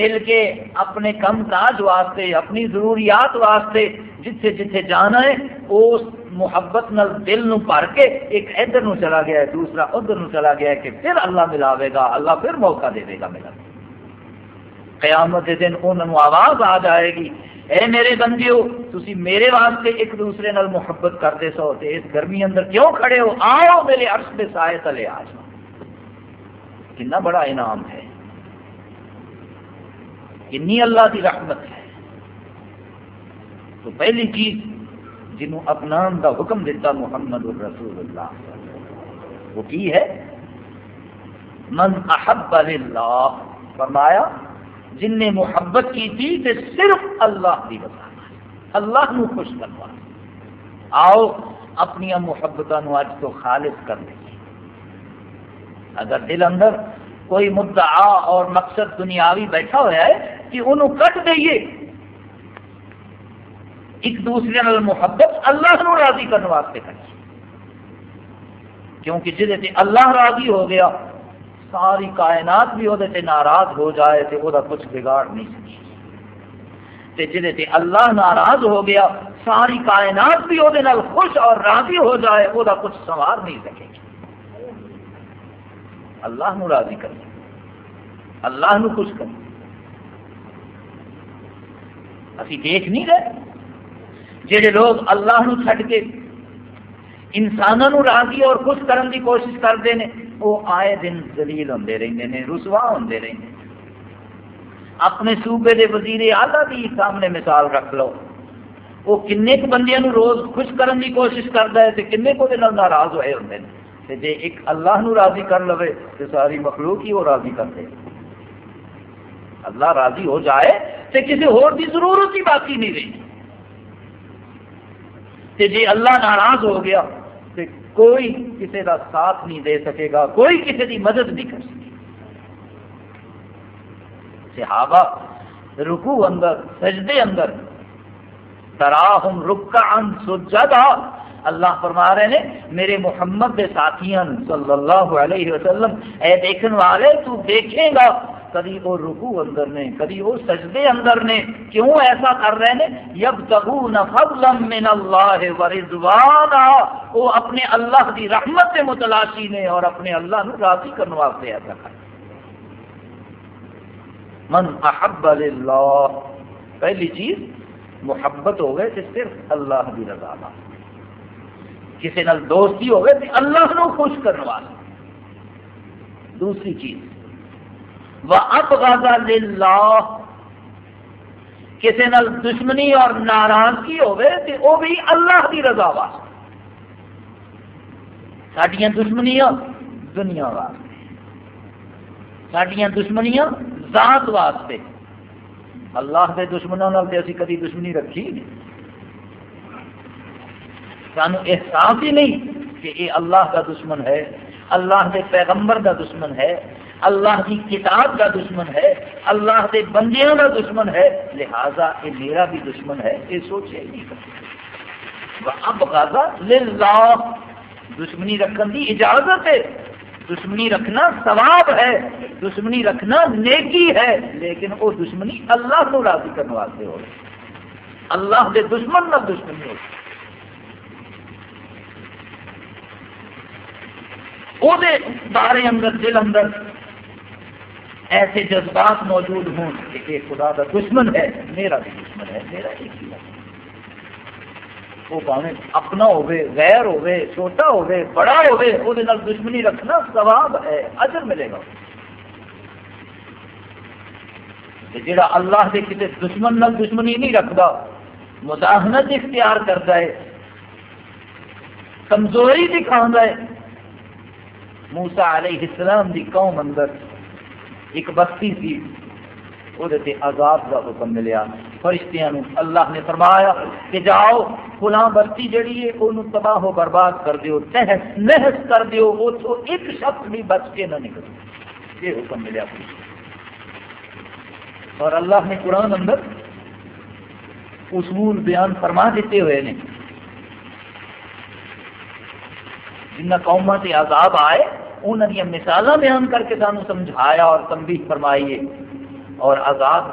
مل کے اپنے کم کاج واسطے، اپنی ضروریات واسطے، جتھے جتھے جانا ہے، اس محبت نال دل نو بھر کے ایک ادھر نو چلا گیا ہے، دوسرا ادھر نو چلا گیا ہے کہ پھر اللہ ملاوے گا، اللہ پھر موقع دے گا ملا قیامت کے دن انہوں آواز آ جائے گی۔ اے میرے بندیو، تسی میرے واسطے ایک دوسرے نال محبت کرتے سو تے اس گرمی اندر کیوں کھڑے ہو؟ آؤ میرے عرش پہ سائے تلے آ جاؤ۔ کتنا بڑا انعام ہے۔ کنی اللہ کی رحمت ہے۔ تو پہلی چیز جنہوں اپنان دا حکم دیتا محمد الرسول اللہ۔ وہ کی ہے؟ من احب اللہ فرمایا جن نے محبت کی تھی تو صرف اللہ کی بتا اللہ نو خوش کروا۔ آؤ، اپنی محبت اج تو خالص کر لیں۔ اگر دل اندر کوئی مدعا اور مقصد دنیاوی بیٹھا ہوا ہے کہ انہوں کٹ دئیے ایک دوسرے نال محبت اللہ نو راضی کرنے واسطے کریے کیونکہ جی اللہ راضی ہو گیا ساری کائنات بھی وہ ناراض ہو جائے تو وہ کچھ بگاڑ نہیں سکتی جی اللہ ناراض ہو گیا، ساری کائنات بھی وہ خوش اور راضی ہو جائے وہ کچھ سوار نہیں سکے۔ گی اللہ نو راضی کر۔ اللہ نو خوش کر۔ اسی دیکھ نہیں رہے؟ جہے لوگ اللہ نو چھڈ کے انسانوں راضی اور خوش کرنے کی کوشش کرتے ہیں وہ آئے دن دلیل ہوں رہتے ہیں رسوا ہوں رہتے ہیں اپنے صوبے کے وزیر آلہ بھی سامنے مثال رکھ لو۔ وہ کن بندیاں روز خوش کرنے کی کوشش کرتا ہے کن کو ناراض ہوئے ہوں جی ایک اللہ نو راضی کر لو تو ساری مخلوق ہی وہ راضی کرتے اللہ راضی ہو جائے تو کسی ہور کی ضرورت ہی باقی نہیں رہی۔ جی اللہ ناراض ہو گیا تو کوئی کسی کا ساتھ نہیں دے سکے گا، کوئی کسی کی مدد نہیں کر سکے صحابہ رکو اندر، سجدے اندر، تراہم رکعن سجدہ، اللہ فرما رہے ہیں، میرے محمد کے ساتھیاں صلی اللہ علیہ وسلم، اے دیکھن والے، تو دیکھیں گا۔ کدی وہ رکو اندر نے کدی وہ سجدے اندر نے۔ کیوں ایسا کر رہے ہیں؟ یب تبون فضلا من اللہ ورضوانا وہ اپنے اللہ کی رحمت سے متلاشی نے اور اپنے اللہ نو راضی کرنے واسطے ایسا کر من احب للہ۔ پہلی چیز، محبت ہو گئے صرف اللہ کی رضا کسی نال دوستی ہو گئے اللہ نو خوش کرنے والا دوسری چیز وَأَبْغَضَ لِلَّهِ۔ کسی نال دشمنی اور ناراضگی ہوئے تو وہ بھی اللہ کی رضا واسطے۔ سڈیا دشمنیاں دنیا واسطے۔ سڈیا دشمنیاں ذات واسطے۔ اللہ کے دشمنوں سے اسی کدی دشمنی رکھی نہیں۔ سانو احساس ہی نہیں کہ یہ اللہ کا دشمن ہے، اللہ کے پیغمبر کا دشمن ہے۔ اللہ کی کتاب کا دشمن ہے، اللہ کے بندیاں کا دشمن ہے، لہذا یہ میرا بھی دشمن ہے، یہ سوچے نہیں اب غازہ للہ، دشمنی رکھنے کی اجازت ہے۔ دشمنی رکھنا ثواب ہے، دشمنی رکھنا نیکی ہے، لیکن وہ دشمنی اللہ کو راضی کرنے واسطے ہو۔ اللہ کے دشمن نہ دشمنی ہو۔ بارے اندر، دل اندر ایسے جذبات موجود ہوں کہ خدا کا دشمن ہے، میرا بھی دشمن ہے، میرا ایک ہی وہ پاوے اپنا ہوے غیر ہوے چھوٹا ہوے بڑا ہوے وہ دشمنی رکھنا ثواب ہے، اجر ملے گا۔ جڑا اللہ کے کسی دشمن نال دشمنی نہیں رکھتا مداحنت اختیار کرتا ہے، کمزوری دکھا ہے۔ موسا علیہ السلام دی قوم اندر ایک بستی سی وہ عذاب کا حکم ملیا۔ فرشتیاں اللہ نے فرمایا کہ جاؤ فلاں بستی جڑی ہے وہ تباہ و برباد کر دیو تحس نحس کر دیو وہ تو ایک شخص بھی بچ کے نہ نکل۔ یہ حکم ملیا۔ اور اللہ نے قرآن اندر اصول بیان فرما دیتے ہوئے نے جن قوما سے عذاب آئے انہوں نے مثال بیان کر کے سانو سمجھایا اور تنبیہ فرمائیے اور عذاب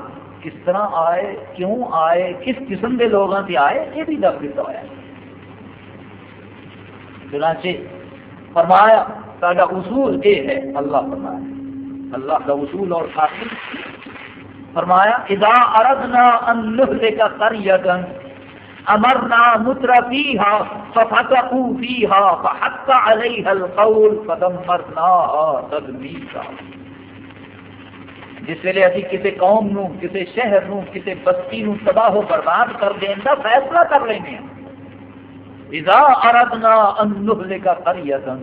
کس طرح آئے، کیوں آئے، کس قسم کے لوگوں سے آئے، یہ بھی دس دیتا ہوا چنانچہ فرمایا سارا اصول یہ ہے، اللہ فرمایا۔ اللہ کا اصول اور خاصی فرمایا، اذا اردنا ان نهلك قريه امرنا مترفيها ففتقوا فيها فحق عليها القول فدمرناها تدميرا جس ویلے ابھی کسی قوم نو کسی شہر نو کسی بستی نو تباہ و برباد کر دین کا فیصلہ کر لینے اذا اردنا ان نهلك قريه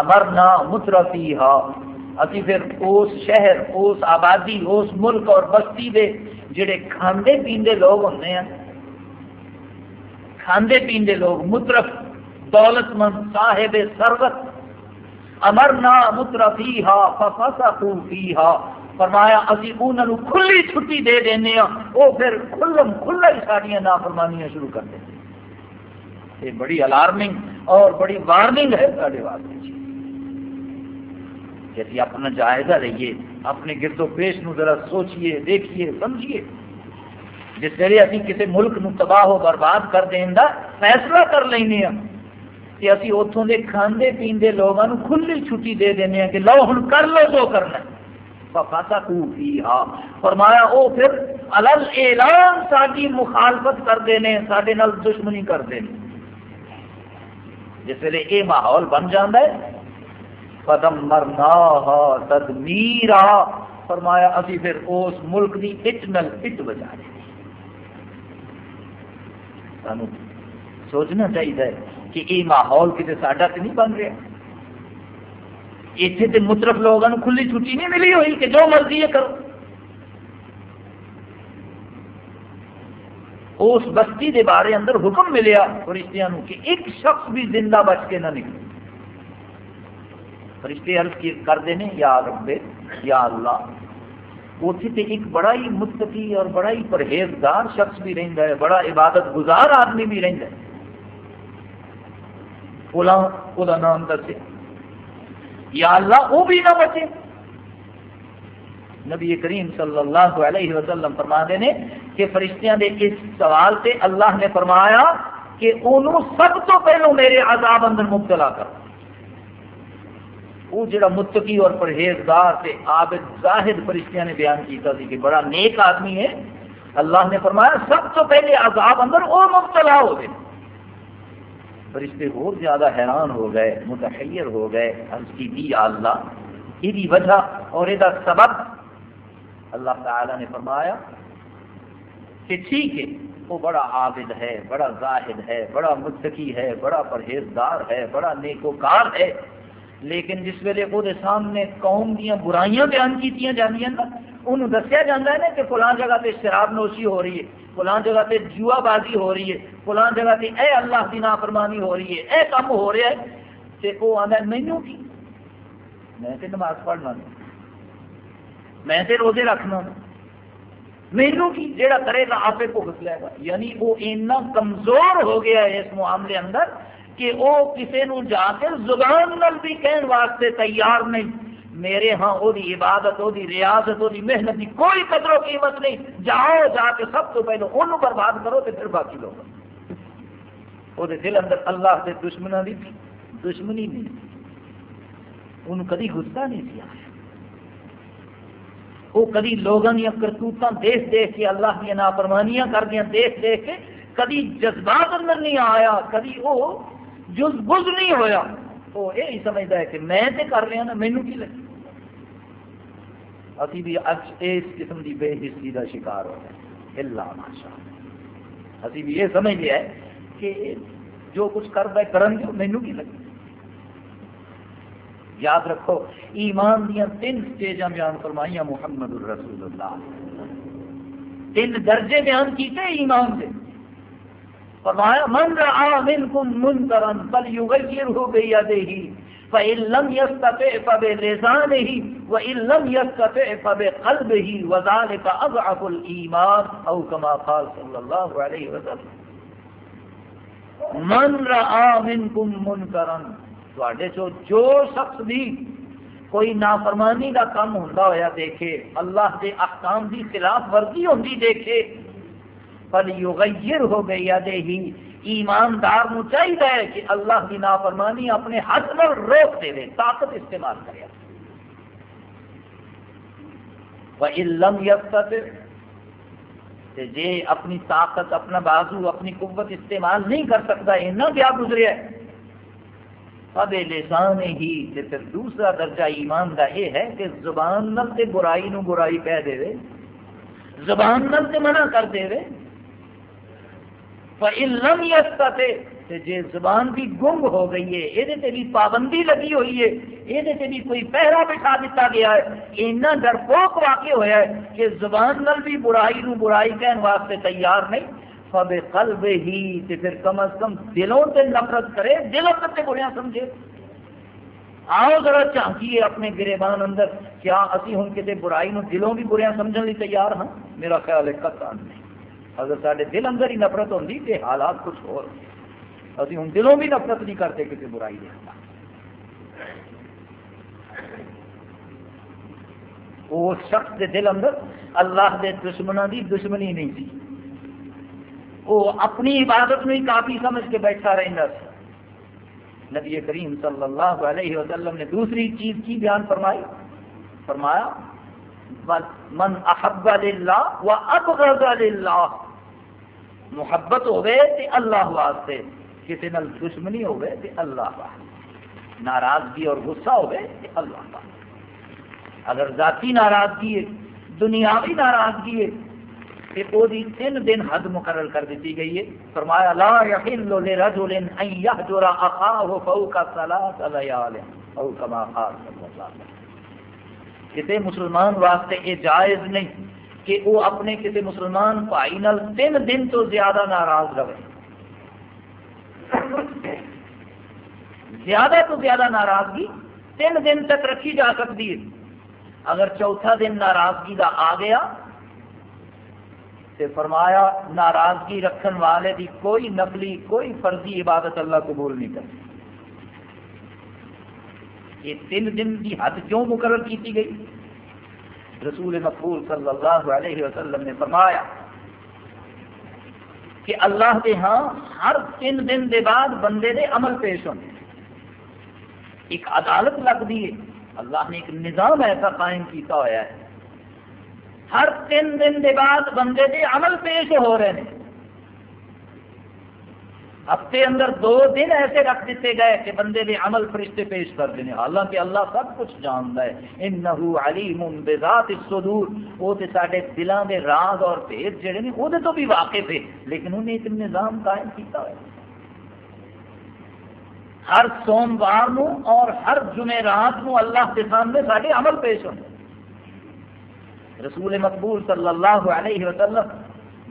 امرنا مترفيها اسی پھر اس شہر، اس آبادی، اس ملک اور بستی دے جڑے کھاندے پیندے لوگ ہوتے ہیں کھاندے پیندے لوگ، مترف دولت مند صاحب سربت امرنا مترفی ہا فسقو فیہا۔ فرمایا، اسی انہوں کھلی چھٹی دے دینے ہاں۔ وہ پھر کھلم کھلا ہی ساریاں نافرمانیاں شروع کر دیں یہ بڑی الارمنگ اور بڑی وارننگ ہے سارے واسطے۔ کہ اپنا جائزہ لئیے اپنے گرد و پیش نو ذرا سوچئے دیکھیے سمجھیے جس ویلے ابھی کسی ملک نو تباہ و برباد کر دین دا فیصلہ کر لینے کہ ابھی اتوں کے کھاندے پیندے لوگوں کھلی چھٹی دے دینے کہ لو ہوں کر لو، جو کرنا فرمایا، او پھر الل اعلان ساری مخالفت کرتے ہیں سارے نال دشمنی کرتے ہیں جس ویلے یہ ماحول بن جاتا ہے قدم مرنا تدمیرا۔ فرمایا، ابھی پھر اس ملک کی اٹ نل اٹ بجا رہے سانو سوچنا چاہیے کہ یہ ماحول کسی ساڈا تو نہیں بن رہا۔ اتنے تو مطرف لوگوں کھلی چھٹی نہیں ملی ہوئی کہ جو مرضی ہے کرو۔ اس بستی کے بارے اندر حکم ملیا فرشتیاں کہ ایک شخص بھی زندہ بچ کے نہ نکلے۔ فرشتے عرض کرتے ہیں، یا رب، یا اللہ. اتنے ایک بڑا ہی متقی اور بڑا ہی پرہیزگار شخص بھی رہتا ہے، بڑا عبادت گزار آدمی بھی رہتا ہے. وہ نام دسے. یا اللہ، وہ بھی نہ بچے. نبی کریم صلی اللہ علیہ وسلم فرما نے کہ فرشتیاں دے اس سوال سے اللہ نے فرمایا کہ انہوں سب تو پہلو میرے عذاب اندر مبتلا کر۔ وہ جڑا متقی اور پرہیزگار سے عابد ظاہر فرشتیاں نے بیان کیتا تھی کہ بڑا نیک آدمی ہے۔ اللہ نے فرمایا، سب تو پہلے عذاب اندر وہ مبتلا ہو گئے۔ فرشتے اور زیادہ حیران ہو گئے، متحیر ہو گئے۔ عرض کی دی اللہ یہ وجہ اور یہ سبب۔ اللہ تعالی نے فرمایا کہ ٹھیک ہے، وہ بڑا عابد ہے، بڑا زاہد ہے، بڑا متقی ہے، بڑا پرہیزدار ہے، بڑا نیکوکار ہے۔ لیکن جس ویلے وہ سامنے قوم دیا برائیاں بیان کی جاتی نا، انہوں دسیا جاتا ہے نا کہ فلاں جگہ پہ شراب نوشی ہو رہی ہے فلاں جگہ پہ جوا بازی ہو رہی ہے فلاں جگہ پہ اے اللہ کی نافرمانی ہو رہی ہے، اے کام ہو رہا ہے۔ تے وہ آتا مینو کی؟ میں تے نماز پڑھنا میں تے روزے رکھنا مینو کی؟ جیڑا کرے گا آپ بھگت لے گا۔ یعنی وہ اتنا کمزور ہو گیا ہے اس معاملے اندر کہ وہ کسی نو جا کے زبان نل بھی کہن واسطے تیار نہیں۔ میرے ہاں وہ عبادت وہ ریاضت وہ محنت کی کوئی قدر و قیمت نہیں۔ جاؤ، جا کے سب تو پہلے ان برباد کرو تو پھر باقی لوگ۔ وہ دل اندر اللہ کے دشمنوں کی دشمنی نہیں۔ ان کدی غصہ نہیں کیا۔ وہ کدی لوگوں دیا کرتوتاں دیکھ دیکھ کے اللہ دیا نافرمانیاں کر دیا دیکھ دیکھ کے کدی جذبات اندر نہیں آیا، کدی وہ جز بز نہیں ہویا۔ وہ یہی سمجھتا ہے کہ میں تے کر رہا نا مینو کی لگی؟ ابھی بھی اس قسم کی بے حصی کا شکار ہو گئے۔ اللہ ماشاء ابھی بھی یہ سمجھ لیا ہے کہ جو کچھ کرتا ہے، کرن جو مینو کی لگی۔ یاد رکھو، ایمان دیا تین سٹیجاں بیان فرمائیاں محمد الرسول اللہ۔ تین درجے بیان کیتے ایمان سے فرمایا، من رعا منکم منکرا فلیغیرہ بیدہی، فإن لم يستطع فبلسانه وإن لم يستطع فبقلبه وذلك أضعف الإيمان أو كما قال صلى الله عليه وسلم۔ من رعا منکم منکرا تواڈے چو جو شخص بھی کوئی نافرمانی کا کام ہوندا ہویا دیکھے، اللہ کے احکام دی خلاف ورزی ہوندی دیکھے پل یغیر ہو گئی دے ہی ایماندار نو چاہیے کہ اللہ کی نافرمانی اپنے ہاتھ میں روک دے طاقت استعمال کرے۔ علم جے اپنی طاقت، اپنا بازو، اپنی قوت استعمال نہیں کر سکتا، اینا کیا گزریا ہے اب لسان ہی پھر دوسرا درجہ ایمان کا یہ ہے کہ زبان نل برائی نو برائی کہہ دے زبان نل سے منع کر دے فعلم یس جی زبان بھی گنگ ہو گئی ہے یہ بھی پابندی لگی ہوئی ہے یہ بھی کوئی پہرا بٹھا دیتا گیا ہے، اینا ڈرپوک واقع ہوا ہے کہ زبان نل بھی برائی نو برائی کہنے واسطے تیار نہیں فب قلب ہی تے پھر کم از کم دلوں سے نفرت کرے دلوں سے بڑھیا سمجھے۔ آؤ ذرا جھانکیے اپنے گریبان اندر، کیا اسی ہوں کسی برائی نو دلوں بھی بریا سمجھنے لی تیار ہاں؟ میرا خیال ہے قطع نہیں۔ اگر سارے دل اندر ہی نفرت ہوتی تو حالات کچھ ہو ابھی ہوں دلوں بھی نفرت نہیں کرتے کسی برائی دے اس شخص کے دل اندر اللہ کے دشمنوں کی دشمنی نہیں تھی وہ اپنی عبادت میں کافی سمجھ کے بیٹھا رہتا نبی کریم صلی اللہ علیہ وسلم نے دوسری چیز کی بیان فرمائی؟ فرمایا من احب للہ و ابغض للہ. محبت ہوئے تے اللہ واسطے۔ کسی نال دشمنی ہوئے تے اللہ واسطے۔ ناراضگی اور غصہ ہوئے تے اللہ واسطے۔ اگر ذاتی ناراضگی ہے، دنیاوی ناراضگی ہے کہ وہ تین دن حد مقرر کر دیتی گئی ہے۔ فرمایا، لا يحل لرجل ان يهجر اخاه فوق ثلاث ليال او كما قال صلی اللہ علیہ وسلم۔ کسی مسلمان واسطے یہ جائز نہیں۔ کہ وہ اپنے کسی مسلمان بھائی نال تین دن تو زیادہ ناراض رہے۔ زیادہ تو زیادہ ناراضگی تین دن تک رکھی جا سکتی ہے۔ اگر چوتھا دن ناراضگی کا آ گیا تو فرمایا ناراضگی رکھن والے دی کوئی نقلی، کوئی فرضی عبادت اللہ قبول نہیں کرتی۔ یہ تین دن کی حد کیوں مقرر کی گئی؟ رسول مقبول صلی اللہ علیہ وسلم نے فرمایا کہ اللہ کے ہاں ہر تین دن دے بعد بندے دے عمل پیش ہونے ایک عدالت لگتی ہے۔ اللہ نے ایک نظام ایسا قائم کیتا ہوا ہے۔ ہر تین دن دے بعد بندے دے عمل پیش ہو رہے ہیں۔ ہفتے اندر دو دن ایسے رکھ دیتے گئے کہ بندے نے عمل فرشتے پیش کر دینے۔ حالانکہ اللہ سب کچھ جانتا ہے۔ انہو علیم بذات الصدور۔ وہ تے ساڈے دلاں دے راز اور بھید جڑے نے، وہ تو بھی واقف ہے لیکن انہیں ایک نظام قائم کیتا ہے۔ ہر سوموار نو اور ہر جمعرات نو اللہ کے سامنے سارے عمل پیش ہونے۔ رسول مقبول صلی اللہ علیہ وسلم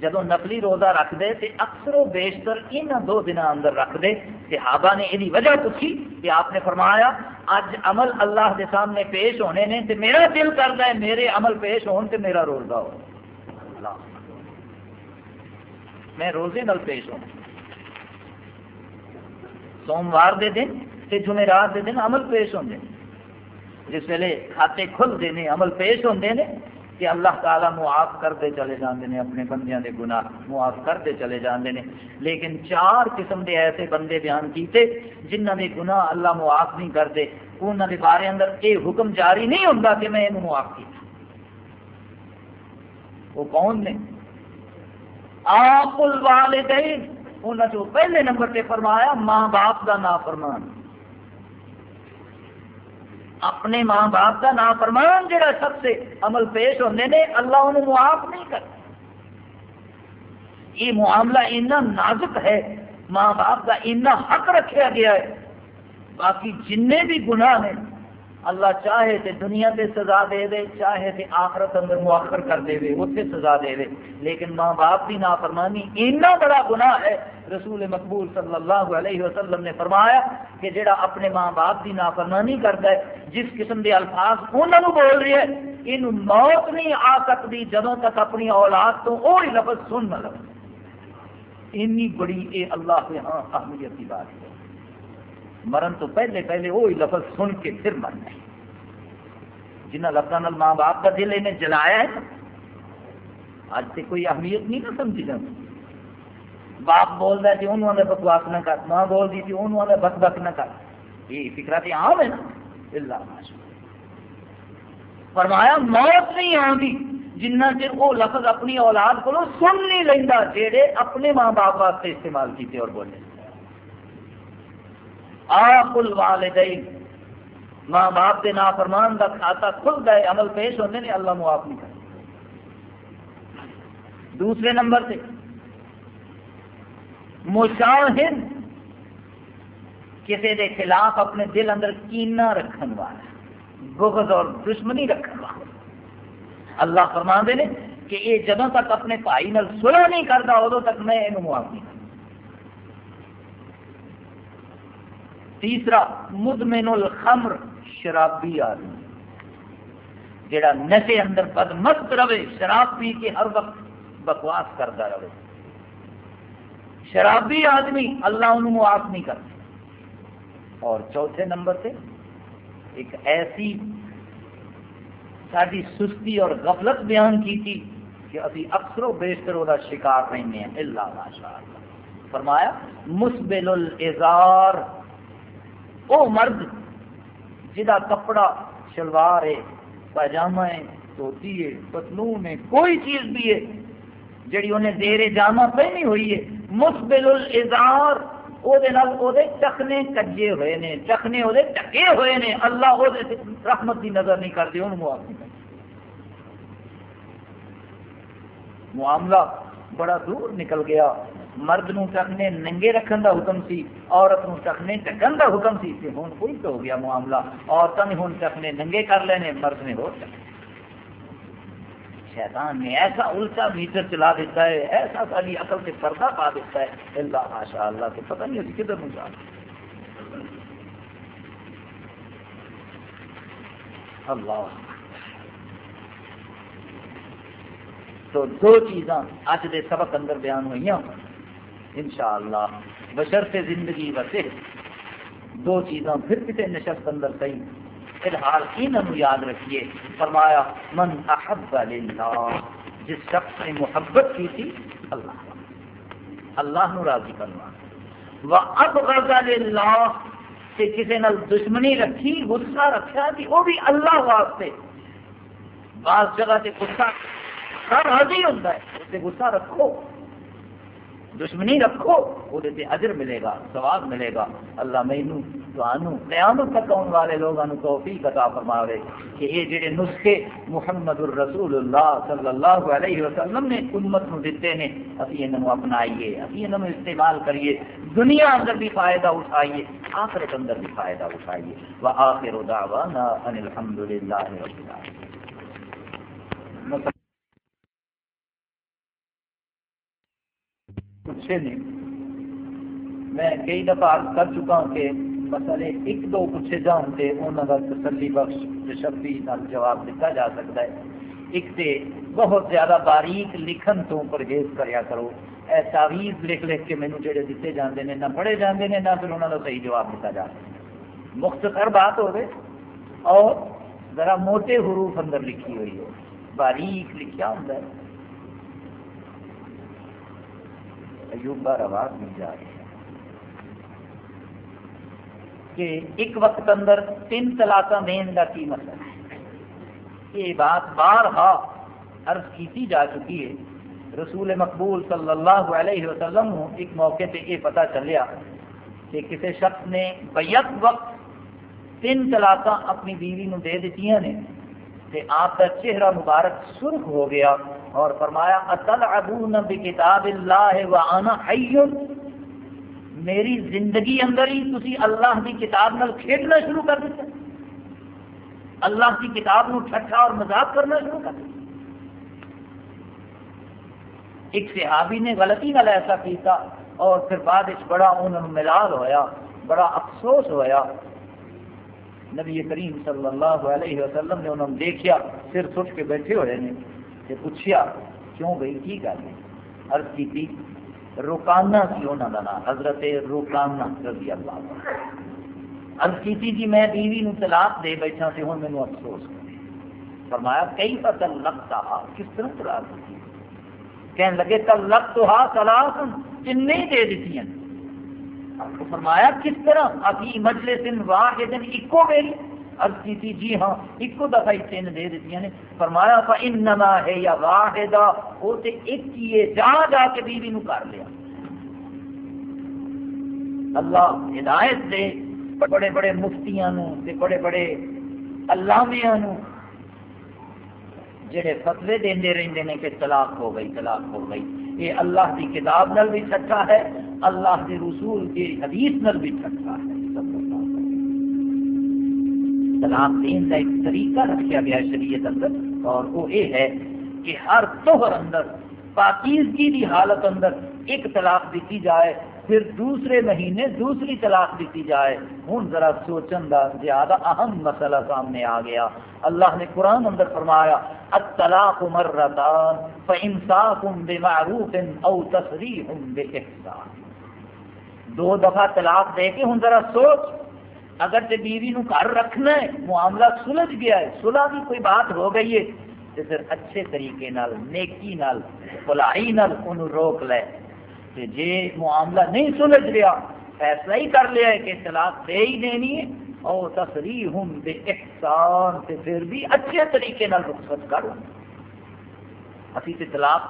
جدو نقلی روزہ رکھ دے تے اکثر و بیشتر ان دو دن اندر رکھ دے۔ صحابہ نے یہ وجہ پوچھی کہ آپ نے فرمایا اج عمل اللہ کے سامنے پیش ہونے نے تے میرا دل کرتا ہے، میرے عمل پیش ہون تے میرا روزہ ہو۔ میں روزے نل پیش ہوں۔ سوموار دے دن تے جمعرات دے دن عمل پیش ہوں جس ویلے کھاتے کھلتے ہیں عمل پیش ہوتے ہیں کہ اللہ تعالیٰ معاف کرتے چلے جاندے نے، اپنے بندیاں دے گناہ معاف کرتے چلے جاندے نے۔ لیکن چار قسم دے ایسے بندے بیان کیتے جنہ دے گناہ اللہ معاف نہیں کرتے۔ انہوں دے بارے اندر یہ حکم جاری نہیں ہوتا کہ میں یہ معاف کیا وہ کون نے؟ آپ الوالدین انہوں نے پہلے نمبر پہ فرمایا، ماں باپ کا نا فرمان اپنے ماں باپ کا نام فرمان جڑا سب سے عمل پیش ہونے نے، اللہ انہوں معاف نہیں کرتا۔ یہ معاملہ اتنا نازک ہے، ماں باپ کا اتنا حق رکھا گیا ہے۔ باقی جن بھی گناہ ہیں اللہ چاہے تے دنیا تے سزا دے دے، چاہے تے آخرت اندر مؤخر کر دے دے اتنے سزا دے دے۔ لیکن ماں باپ کی نافرمانی اتنا بڑا گناہ ہے۔ رسول مقبول صلی اللہ علیہ وسلم نے فرمایا کہ جڑا اپنے ماں باپ کی نافرمانی کرتا ہے، جس قسم کے الفاظ انہوں بول رہی ہے ان موت نہیں آ سکتی جدوں تک اپنی اولاد تو وہی لفظ سن نہ لگے اینی بڑی اے اللہ کے ہاں اہمیت کی بات ہے۔ مرن تو پہلے پہلے وہی لفظ سن کے پھر مرنا ہے۔ جنہ لفظوں ماں باپ کا دل انہیں جلایا ہے۔ اج سے کوئی اہمیت نہیں نہ سمجھی جاتی۔ باپ بول رہا تھی انہوں نے بکواس نہ کر، ماں بول دی تھی انہوں نے بک بک نہ کر۔ یہ فکرا تھی عام ہے نا۔ اللہ ماشاء فرمایا، موت نہیں آتی جنہ چر وہ لفظ اپنی اولاد کو سن نہیں لینا جہے اپنے ماں باپ واسطے استعمال کیتے اور بولے۔ آپ الوالدین۔ ماں باپ کے نا فرمان کا کھاتا کھل گئے، عمل پیش ہوتے ہیں اللہ معاف نہیں کرتا۔ دوسرے نمبر سے مشاہد کسی کے خلاف اپنے دل اندر کینا رکھن والا، بغض اور دشمنی رکھن والا۔ اللہ فرما دے کہ یہ جدوں تک اپنے بھائی نال سلح نہیں کرتا ادو تک میں یہ معاف نہیں کرتا تیسرا، مدمن الخمر، شرابی آدمی۔ جڑا نشے اندر بد مست رہے، شراب پی کے ہر وقت بکواس کرتا رہے۔ شرابی آدمی اللہ انہوں معاف نہیں کرتا۔ اور چوتھے نمبر سے ایک ایسی ساری سستی اور غفلت بیان کی تھی کہ ابھی اکثر و بیشتر وہ شکار رہنے ہیں۔ اللہ ماشاء اللہ فرمایا مسبل الازار وہ مرد جہاں کپڑا شلوار ہے، پاجامہ ہے، دھوتی ہے پتلون ہے، کوئی چیز بھی ہے، جڑی انہیں زیر جامع پہنی ہوئی ہے مسبل الازار چکھنے کجے ہوئے نے، چکھنے وہ ٹکے ہوئے نے، اللہ وہ رحمت کی نظر نہیں کرتے ان معاملہ بڑا دور نکل گیا۔ مرد نو چکھنے، ننگے رکھن دا حکم سی، عورت نو چکھنے ٹکن دا حکم سی ہوں کوئی تو ہو گیا معاملہ۔ عورتوں نے ہوں چکھنے، ننگے کر لینے، مرد نے ہو چکھنے۔ شیطان نے ایسا الٹا میٹر چلا دیتا ہے، ایسا ساری عقل سے پردہ پا دیتا ہے۔ اللہ ماشاء اللہ تو پتہ نہیں ابھی کدھر جا۔ اللہ۔ تو دو چیزاں اج دے سبق اندر بیان ہوئی ان شاء اللہ بشرط زندگی وسے دو چیزاں پھر کسی نشست اندر صحیح فی الحال انہوں یاد رکھیے، فرمایا، من احب للہ، جس شخص نے محبت کی تھی، اللہ۔ اللہ نو راضی کرنا و اب غزہ للہ، کہ کسی نال دشمنی رکھی، غصہ رکھا کہ وہ بھی اللہ واسطے۔ بعض جگہ سے غصہ راضی ہوتا ہے اسے غصہ رکھو۔ دشمنی رکھو، وہ اجر ملے گا، ثواب ملے گا۔ اللہ مینو تو قیامت تک آنے والے لوگوں توفیق عطا فرماوے کہ یہ جڑے نسخے محمد الرسول اللہ صلی اللہ علیہ وسلم نے امت نو دیتے ہیں ابھی انہوں اپنائیے ابھی انہوں استعمال کریے۔ دنیا اندر بھی فائدہ اٹھائیے، آخرت اندر بھی فائدہ اٹھائیے۔ وہ وآخر دعوانا ان الحمدللہ رب العالمین۔ پوچھے نہیں۔ میں کئی دفعہ کر چکا ہوں کہ مسئلے ایک دو پوچھے جان تے انہوں کا تسلی بخش تشفی نال جواب دیتا جا سکتا ہے۔ ایک تے بہت زیادہ باریک لکھن تو پرہیز کریا کرو۔ اے تعویز لکھ لکھ کے مینو جڑے دیتے جاندے نے، نہ پڑھے جاندے نے، نہ پھر انہوں کا صحیح جواب دیتا جا سکتا۔ مختصر بات ہوگی اور ذرا موٹے حروف اندر لکھی ہوئی ہو باریک لکھیا ہوتا ہے۔ ایوب بار آواز نہیں جا رہی کہ ایک وقت اندر تین طلاق دین کا کی مطلب ہے؟ یہ بات بار ہا عرض کی جا چکی ہے۔ رسول مقبول صلی اللہ علیہ وسلم ایک موقع پہ یہ پتا چلیا کہ کسی شخص نے بیک وقت تین طلاق اپنی بیوی نو دے دیتی نے کہ آپ کا چہرہ مبارک سرخ ہو گیا۔ اور فرمایا، اتلعبون بکتاب اللہ وانا حی. میری زندگی اندر ہی تسی اللہ کی کتاب نال کھیلنا شروع کر دیتا اللہ کی کتاب نو ٹھٹھا اور مذاق کرنا شروع کر دیتا ایک صحابی نے غلطی نال ایسا کیتا اور پھر بعد اس بڑا انہوں ملال ہویا، بڑا افسوس ہویا۔ نبی کریم صلی اللہ علیہ وسلم نے انہوں نے دیکھیا، سر سٹ کے بیٹھے ہوئے نے۔ کہ پوچھیا، کیوں بھائی، کی گل ہے؟ عرض کی تھی روکانا سی انہوں کا نام حضرت روکانا رضی اللہ عنہ۔ عرض کی تھی جی میں بیوی نو طلاق دے بیٹھا سے ہوں مینو افسوس فرمایا کئی پتہ لگتا کس طرح طلاق دی کہنے لگے تلق تو ہا طلاق چن دے دیتی ہیں۔ فرمایا، کس طرح؟ ابھی مجلس واحد اکو میری عرض کی تھی جی ہاں ایک دفعہ ہی تین دے دیتی نے فرمایا فا انما ہے یا واحدہ، وہ تے ایک کیے، جا جا کے بیوی نو کر لیا۔ اللہ ہدایت دے، بڑے بڑے مفتیاں نو تے بڑے بڑے علامیاں نو۔ جڑے فتوے دیندے رہندے نے کہ طلاق ہو گئی، طلاق ہو گئی۔ یہ اللہ کی کتاب نل بھی چھٹا ہے، اللہ کے رسول کی حدیث نل بھی چھٹا ہے۔ طلاق دین کا ایک طریقہ رکھا گیا شریعت اندر، اور وہ یہ ہے کہ ہر توہر اندر، پاکیزگی کی حالت اندر ایک طلاق دیتی جائے، پھر دوسرے مہینے دوسری طلاق دیتی جائے۔ ہوں ذرا سوچن کا زیادہ اہم مسئلہ سامنے آ گیا۔ اللہ نے قرآن اندر فرمایا، الطلاق مرتان فانصاف بمعروف او تصریح باحسان دو دفعہ طلاق دے کے ہوں ذرا سوچ۔ اگر تے بیوی نو گھر رکھنا ہے، معاملہ سلجھ گیا ہے، صلح کی کوئی بات ہو گئی ہے، تو پھر اچھے طریقے نال، نیکی نال، بلائی نال انہوں روک لے۔ تے جے معاملہ نہیں سلجھ رہا، فیصلہ ہی کر لیا ہے کہ طلاق دے ہی دینی ہے او تصریحم بے احسان تے پھر بھی اچھے طریقے نال رخصت کر۔ اسی تے طلاق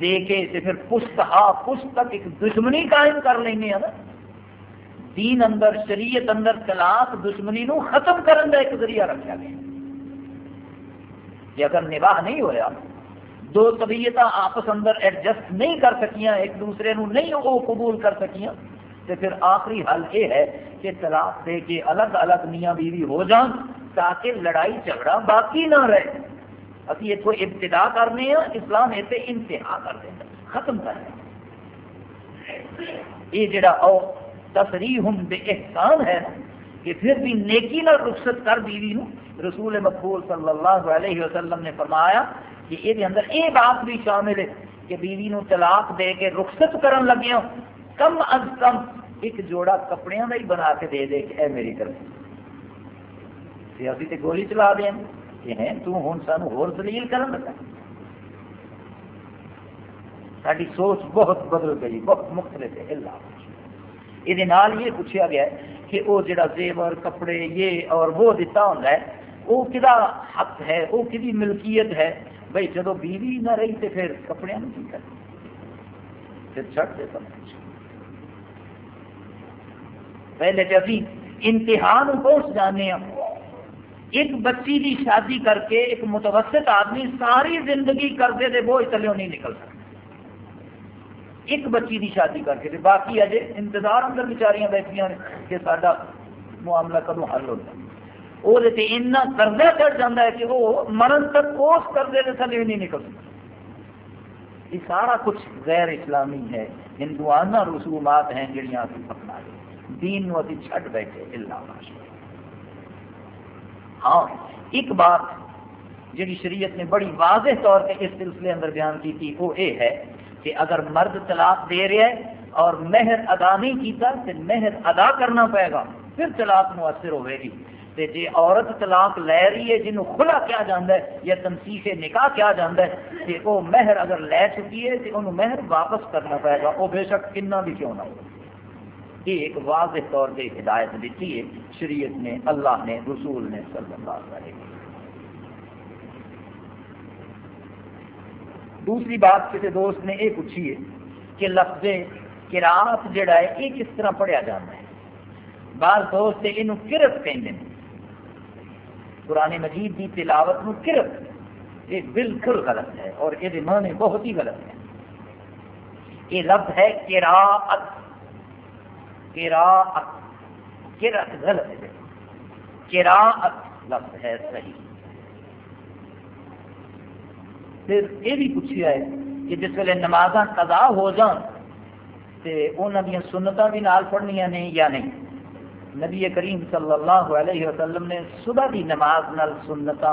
دے کے تے پھر پشت ہا پشت تک ایک دشمنی قائم کر لینے ہیں نا۔ دین اندر، شریعت اندر طلاق دشمنی نو ختم کرن دا ایک ذریعہ رکھا گیا۔ کہ اگر نباہ نہیں ہویا، دو طبیعت آپس اندر ایڈجسٹ نہیں کر سکیاں، ایک دوسرے نو نہیں وہ قبول کر سکیاں۔ تو پھر آخری حل یہ ہے کہ طلاق دے کے الگ الگ میاں بیوی ہو جان تاکہ لڑائی جھگڑا باقی نہ رہے۔ ابھی اتو ابتدا کرنے ہیں، اسلام اتنے انتہا کر دیں ختم کر دیں یہ جڑا او تفریح بے احسان ہے کہ پھر بھی نیکی نہ رخصت کر بیوی نو رسول مقبول صلی اللہ علیہ وسلم نے فرمایا کہ یہ اندر یہ بات بھی شامل ہے کہ بیوی نو طلاق دے کے رخصت کرن لگے کم از کم ایک جوڑا کپڑے کا ہی بنا کے دے دے کہ اے میری طرف۔ سے ابھی تو گولی چلا دیں کہ ہیں تو ہوں سانو ہور دلیل کرن لگا۔ ساری سوچ بہت بدل گئی، بہت مختلف ہے، اللہ۔ یہ یہ پوچھا گیا ہے کہ وہ جڑا زیور کپڑے یہ اور وہ دیتا ہوتا ہے وہ کدا حق ہے وہ کدی ملکیت ہے بھائی جب بیوی نہ رہی تو پھر کپڑے میں کی کر پھر چھٹ دے سب کچھ پہلے تو ابھی امتحان پہنچ جانے ہیں ایک بچی کی شادی کر کے ایک متوسط آدمی ساری زندگی کرتے تھے وہ اتنے نہیں نکل سکتا ایک بچی کی شادی کر کے باقی اجے انتظار اندر بچاریاں بیٹھیا کہ سارا معاملہ کدو حل ہوتا ہے وہ اتنا قرضہ چڑھ جاتا ہے کہ وہ مرن تک اس قرضے کے تھلے نہیں نکل سکتا یہ سارا کچھ غیر اسلامی ہے ہندوانہ رسومات ہیں جہاں ابھی اپنا دین نو ابھی چھٹ بیٹھے اللہ ہاں ایک بات جی شریعت نے بڑی واضح طور پہ اس سلسلے اندر بیان کی تھی وہ یہ ہے کہ اگر مرد طلاق دے رہا ہے اور مہر ادا نہیں کیتا تو مہر ادا کرنا پائے گا۔ پھر طلاق مؤثر ہوئے گی۔ تے جی عورت طلاق لے رہی ہے، جنہوں کھلا کیا جانا ہے یا تنسیح نکاح کیا جانا ہے کہ وہ مہر اگر لے چکی ہے تو انہوں مہر واپس کرنا پائے گا۔ وہ بے شک کنا بھی کیوں نہ ہو؟ یہ ایک واضح طور پہ ہدایت دیتی ہے، شریعت نے، اللہ نے، رسول نے، صلی اللہ علیہ وسلم دوسری بات کسی دوست نے یہ پوچھی ہے کہ لفظ کراط جڑا ہے، یہ کس طرح پڑھیا جاتا ہے؟ بعض دوست یہ کرت کہ قرآن مجید کی تلاوت نو کرت یہ بالکل غلط ہے اور یہ معنی بہت ہی غلط ہے۔ یہ لفظ ہے کراعت کراعت کرت غلط ہے۔ کراعت لفظ ہے صحیح۔ پھر یہ بھی پوچھا ہے کہ جس ویلے نماز قضا ہو جان تو انہوں دیا سنتیں بھی نال پڑھنیا نہیں یا نہیں؟ نبی کریم صلی اللہ علیہ وسلم نے صبح کی نماز نال سنت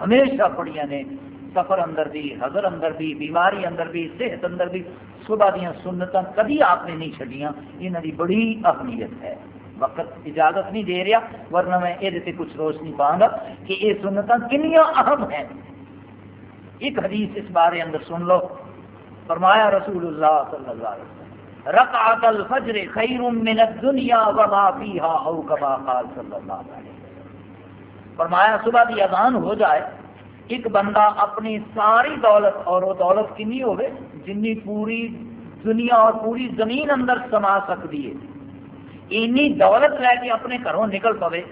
ہمیشہ پڑھیا نے، سفر اندر بھی، حضر اندر بھی، بیماری اندر بھی، صحت اندر بھی، صبح دیا سنت کبھی آپ نے نہیں چڑیا یہاں کی بڑی اہمیت ہے۔ وقت اجازت نہیں دے رہا، ورنہ میں یہ کچھ روشنی پاؤں گا کہ یہ سنت کنیا اہم ہیں۔ ایک حدیث اس بارے اندر سن لو۔ فرمایا رسول اللہ صلی اللہ علیہ وسلم رکعت الفجر خیر من الدنیا وما فیها او کما قال صلی اللہ علیہ وسلم۔ فرمایا، صبح کی اذان ہو جائے، ایک بندہ اپنی ساری دولت اور وہ دولت کنی ہوگی جنی پوری دنیا اور پوری زمین اندر سما سکتی ہے۔ اینی دولت لے کے اپنے گھروں نکل پوے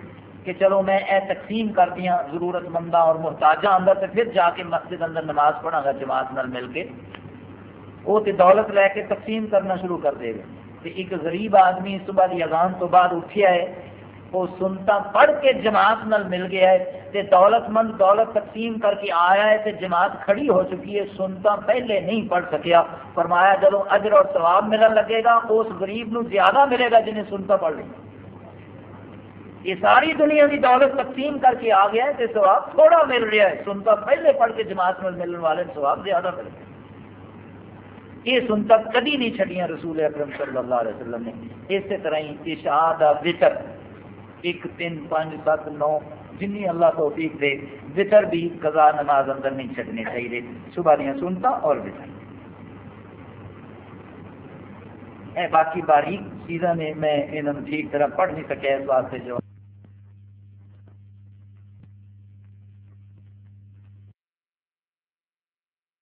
کہ چلو میں اے تقسیم کر دیا ضرورت مندہ اور محتاجہ اندر تو پھر جا کے مسجد اندر نماز پڑھا گا جماعت نال مل کے۔ وہ تو دولت لے کے تقسیم کرنا شروع کر دے گا۔ تو ایک غریب آدمی صبح کی اذان تو بعد اٹھیا ہے، وہ سنتا پڑھ کے جماعت نال مل گیا ہے۔ تے دولت مند دولت تقسیم کر کے آیا ہے تے جماعت کھڑی ہو چکی ہے، سنتا پہلے نہیں پڑھ سکیا۔ فرمایا جب اجر اور ثواب ملن لگے گا، اس غریب نو زیادہ ملے گا جنہیں سنتا پڑھ لی یہ ساری دنیا کی دولت تقسیم کر کے آ گیا ہے، تو سواب تھوڑا مل رہا ہے۔ سنتا پہلے پڑھ کے جماعت میں ملنے والے سواب زیادہ مل رہا یہ سنتا کدی نہیں چڑیا رسول اکرم صلی اللہ علیہ وسلم نے۔ اسی طرح ہی اشاد وطر۔ ایک تین پانچ سات نو، جن اللہ توفیق دے، وطر بھی قضا نماز اندر نہیں چڑنے چاہیے۔ صبح دیا سنتا اور وطر۔ باقی باریک چیزاں نے میں انہوں ٹھیک طرح پڑھ نہیں سکیا اس واسطے جو